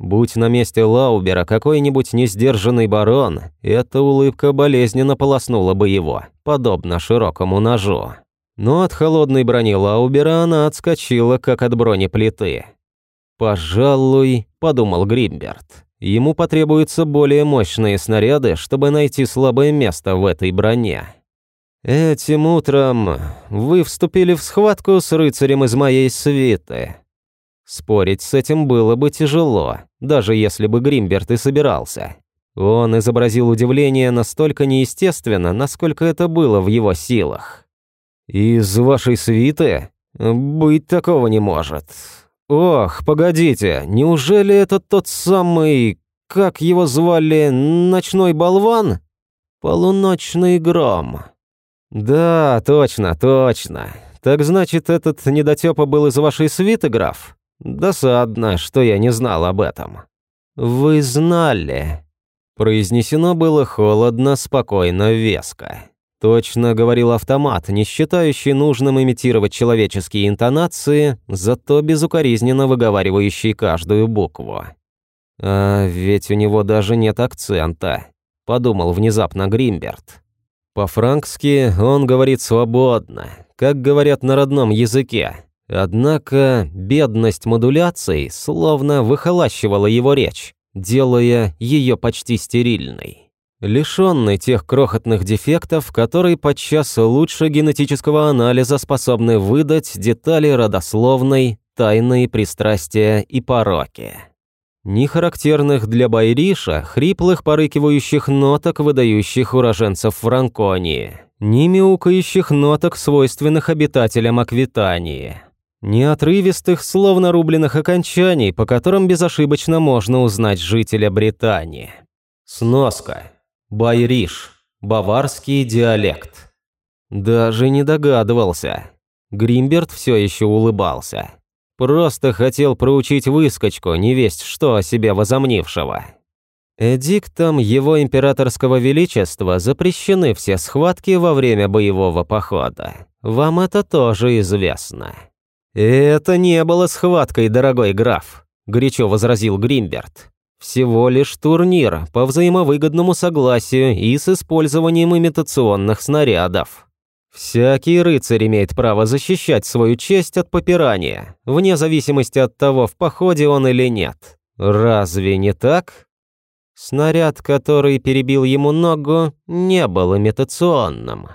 Будь на месте Лаубера какой-нибудь несдержанный барон, эта улыбка болезненно полоснула бы его, подобно широкому ножу но от холодной брони Лаубера она отскочила, как от бронеплиты. «Пожалуй», — подумал Гримберт, — «ему потребуются более мощные снаряды, чтобы найти слабое место в этой броне». «Этим утром вы вступили в схватку с рыцарем из моей свиты». Спорить с этим было бы тяжело, даже если бы Гримберт и собирался. Он изобразил удивление настолько неестественно, насколько это было в его силах. «Из вашей свиты? Быть такого не может. Ох, погодите, неужели это тот самый, как его звали, ночной болван? Полуночный гром. Да, точно, точно. Так значит, этот недотёпа был из вашей свиты, граф? Досадно, что я не знал об этом. Вы знали. Произнесено было холодно, спокойно, веско. Точно говорил автомат, не считающий нужным имитировать человеческие интонации, зато безукоризненно выговаривающий каждую букву. А ведь у него даже нет акцента, подумал внезапно Гримберт. По-франкски он говорит свободно, как говорят на родном языке. Однако бедность модуляций словно выхолащивала его речь, делая ее почти стерильной лишенный тех крохотных дефектов, которые подчас лучше генетического анализа способны выдать детали родословной, тайные пристрастия и пороки. Ни характерных для Байриша, хриплых порыкивающих ноток, выдающих уроженцев Франконии, ни мяукающих ноток, свойственных обитателям Аквитании, ни отрывистых, словно рубленых окончаний, по которым безошибочно можно узнать жителя Британии. Сноска. Байриш. Баварский диалект. Даже не догадывался. Гримберт все еще улыбался. Просто хотел проучить выскочку, не весть что о себе возомнившего. Эдиктом его императорского величества запрещены все схватки во время боевого похода. Вам это тоже известно. «Это не было схваткой, дорогой граф», – горячо возразил Гримберт. Всего лишь турнир по взаимовыгодному согласию и с использованием имитационных снарядов. Всякий рыцарь имеет право защищать свою честь от попирания, вне зависимости от того, в походе он или нет. Разве не так? Снаряд, который перебил ему ногу, не был имитационным.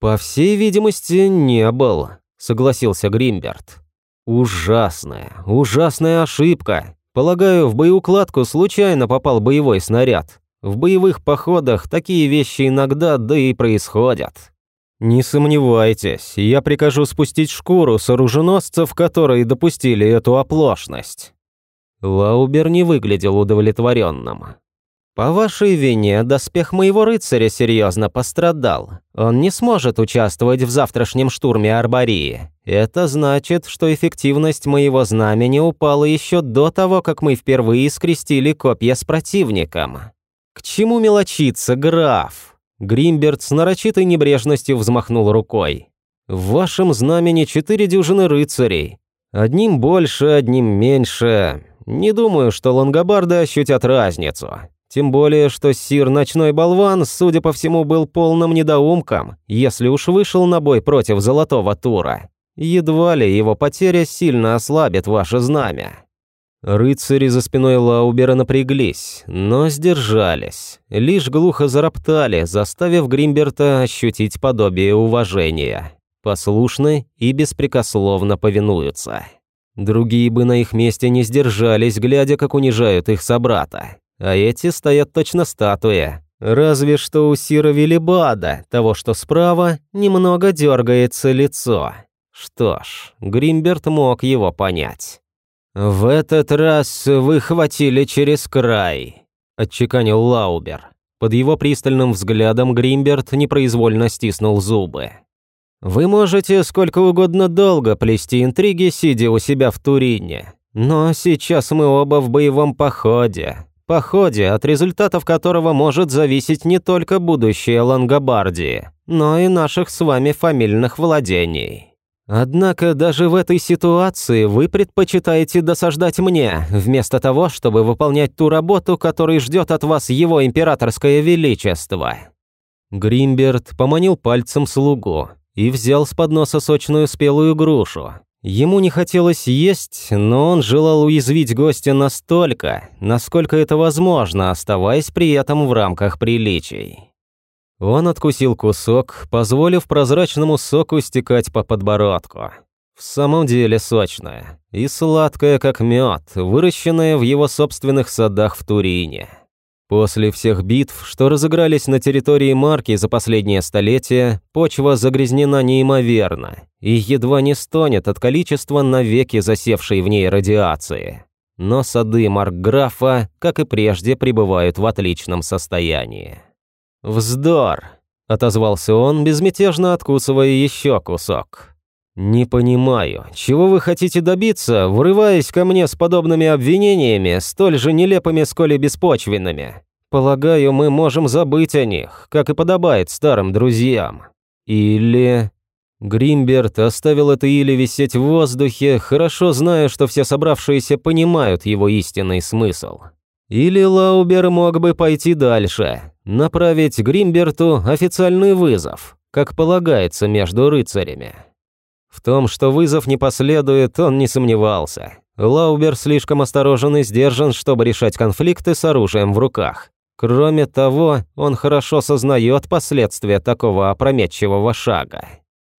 По всей видимости, не был, согласился Гримберт. Ужасная, ужасная ошибка. Полагаю, в боеукладку случайно попал боевой снаряд. В боевых походах такие вещи иногда да и происходят. Не сомневайтесь, я прикажу спустить шкуру с оруженосцев, которые допустили эту оплошность. Лаубер не выглядел удовлетворенным. «По вашей вине доспех моего рыцаря серьезно пострадал. Он не сможет участвовать в завтрашнем штурме Арбории. Это значит, что эффективность моего знамени упала еще до того, как мы впервые скрестили копья с противником. К чему мелочиться, граф?» Гримберт с нарочитой небрежностью взмахнул рукой. «В вашем знамени четыре дюжины рыцарей. Одним больше, одним меньше. Не думаю, что лонгобарды ощутят разницу. Тем более, что сир Ночной Болван, судя по всему, был полным недоумком, если уж вышел на бой против Золотого Тура. Едва ли его потеря сильно ослабит ваше знамя. Рыцари за спиной Лаубера напряглись, но сдержались. Лишь глухо зароптали, заставив Гримберта ощутить подобие уважения. Послушны и беспрекословно повинуются. Другие бы на их месте не сдержались, глядя, как унижают их собрата. А эти стоят точно статуя. Разве что у Сира Велибада, того, что справа, немного дергается лицо. Что ж, Гримберт мог его понять. «В этот раз вы хватили через край», – отчеканил Лаубер. Под его пристальным взглядом Гримберт непроизвольно стиснул зубы. «Вы можете сколько угодно долго плести интриги, сидя у себя в Турине. Но сейчас мы оба в боевом походе. Походе, от результатов которого может зависеть не только будущее Лангобардии, но и наших с вами фамильных владений». Однако даже в этой ситуации вы предпочитаете досаждать мне, вместо того, чтобы выполнять ту работу, которой ждет от вас его императорское величество». Гримберт поманил пальцем слугу и взял с подноса сочную спелую грушу. Ему не хотелось есть, но он желал уязвить гостя настолько, насколько это возможно, оставаясь при этом в рамках приличий. Он откусил кусок, позволив прозрачному соку стекать по подбородку. В самом деле сочная и сладкая, как мед, выращенная в его собственных садах в Турине. После всех битв, что разыгрались на территории Марки за последнее столетие, почва загрязнена неимоверно и едва не стонет от количества навеки засевшей в ней радиации. Но сады Маркграфа, как и прежде, пребывают в отличном состоянии. «Вздор!» – отозвался он, безмятежно откусывая еще кусок. «Не понимаю, чего вы хотите добиться, врываясь ко мне с подобными обвинениями, столь же нелепыми, сколь и беспочвенными? Полагаю, мы можем забыть о них, как и подобает старым друзьям. Или...» Гримберт оставил это или висеть в воздухе, хорошо зная, что все собравшиеся понимают его истинный смысл. Или Лаубер мог бы пойти дальше, направить Гримберту официальный вызов, как полагается между рыцарями. В том, что вызов не последует, он не сомневался. Лаубер слишком осторожен и сдержан, чтобы решать конфликты с оружием в руках. Кроме того, он хорошо сознает последствия такого опрометчивого шага.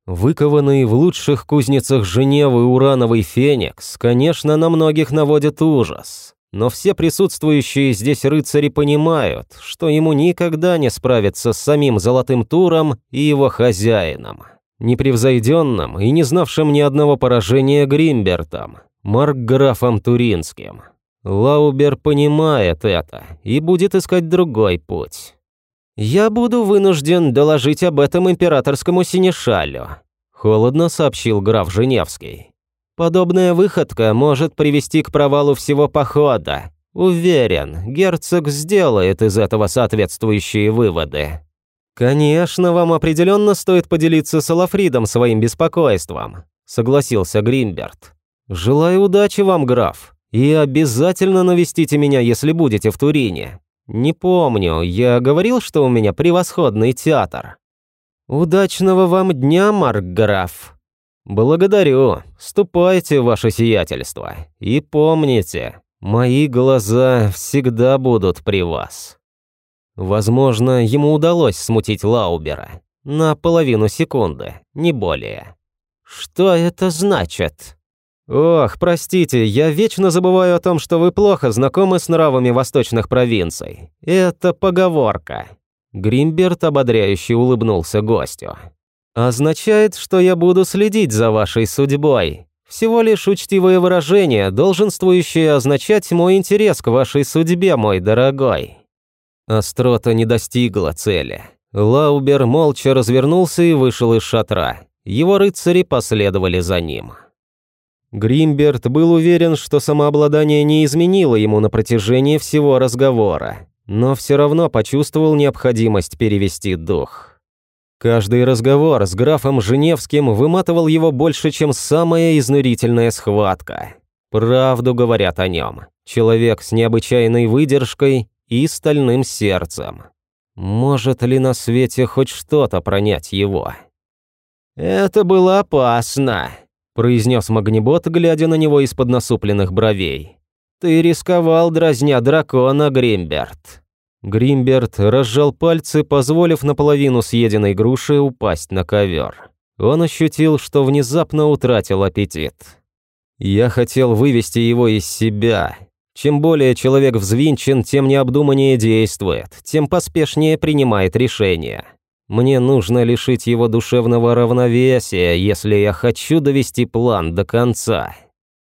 Выкованный в лучших кузницах Женевы урановый феникс, конечно, на многих наводит ужас но все присутствующие здесь рыцари понимают, что ему никогда не справиться с самим Золотым Туром и его хозяином, непревзойденным и не знавшим ни одного поражения Гримбертом, Маркграфом Туринским. Лаубер понимает это и будет искать другой путь. «Я буду вынужден доложить об этом императорскому синешалю», – холодно сообщил граф Женевский. Подобная выходка может привести к провалу всего похода. Уверен, герцог сделает из этого соответствующие выводы. Конечно, вам определенно стоит поделиться с Алафридом своим беспокойством, согласился Гримберт. Желаю удачи вам, граф, и обязательно навестите меня, если будете в Турине. Не помню, я говорил, что у меня превосходный театр. Удачного вам дня, Марк-граф. «Благодарю. Ступайте, ваше сиятельство. И помните, мои глаза всегда будут при вас». Возможно, ему удалось смутить Лаубера. На половину секунды, не более. «Что это значит?» «Ох, простите, я вечно забываю о том, что вы плохо знакомы с нравами восточных провинций. Это поговорка». Гримберт ободряюще улыбнулся гостю. «Означает, что я буду следить за вашей судьбой. Всего лишь учтивое выражение, долженствующее означать мой интерес к вашей судьбе, мой дорогой». Острота не достигла цели. Лаубер молча развернулся и вышел из шатра. Его рыцари последовали за ним. Гримберт был уверен, что самообладание не изменило ему на протяжении всего разговора, но все равно почувствовал необходимость перевести дух. Каждый разговор с графом Женевским выматывал его больше, чем самая изнурительная схватка. Правду говорят о нем. Человек с необычайной выдержкой и стальным сердцем. Может ли на свете хоть что-то пронять его? «Это было опасно», – произнес Магнибот, глядя на него из-под насупленных бровей. «Ты рисковал, дразня дракона, Гримберт». Гримберт разжал пальцы, позволив наполовину съеденной груши упасть на ковер. Он ощутил, что внезапно утратил аппетит. Я хотел вывести его из себя. Чем более человек взвинчен, тем необдуманнее действует, тем поспешнее принимает решения. Мне нужно лишить его душевного равновесия, если я хочу довести план до конца.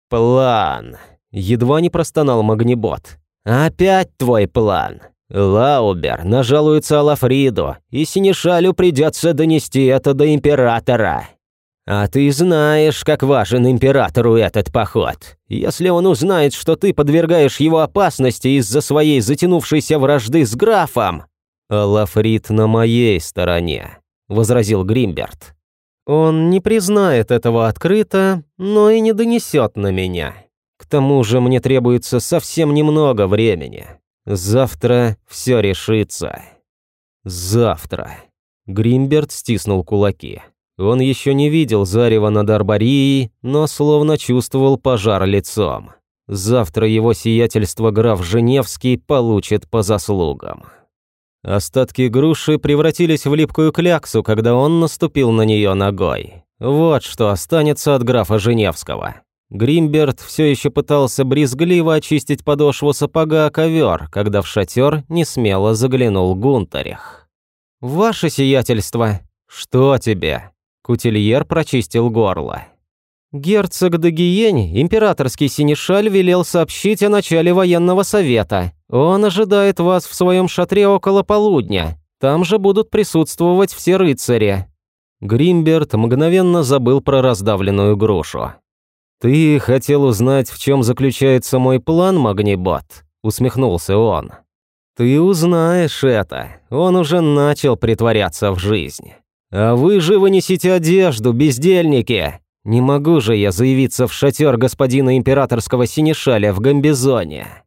План. Едва не простонал Магнибот. Опять твой план. Лаубер нажалуется Алафриду, и Синишалю придется донести это до императора. А ты знаешь, как важен императору этот поход. Если он узнает, что ты подвергаешь его опасности из-за своей затянувшейся вражды с графом...» «Алафрид на моей стороне», — возразил Гримберт. «Он не признает этого открыто, но и не донесет на меня. К тому же мне требуется совсем немного времени. Завтра все решится. Завтра. Гримберт стиснул кулаки. Он еще не видел зарева над Арборией, но словно чувствовал пожар лицом. Завтра его сиятельство граф Женевский получит по заслугам. Остатки груши превратились в липкую кляксу, когда он наступил на нее ногой. Вот что останется от графа Женевского. Гримберт все еще пытался брезгливо очистить подошву сапога о ковер, когда в шатер несмело заглянул Гунтарих. «Ваше сиятельство!» «Что тебе?» Кутильер прочистил горло. «Герцог Дагиень, императорский синешаль, велел сообщить о начале военного совета. Он ожидает вас в своем шатре около полудня. Там же будут присутствовать все рыцари». Гримберт мгновенно забыл про раздавленную грушу. «Ты хотел узнать, в чем заключается мой план, Магнибот?» – усмехнулся он. «Ты узнаешь это. Он уже начал притворяться в жизнь. А вы же вынесите одежду, бездельники! Не могу же я заявиться в шатер господина императорского синешаля в Гамбизоне!»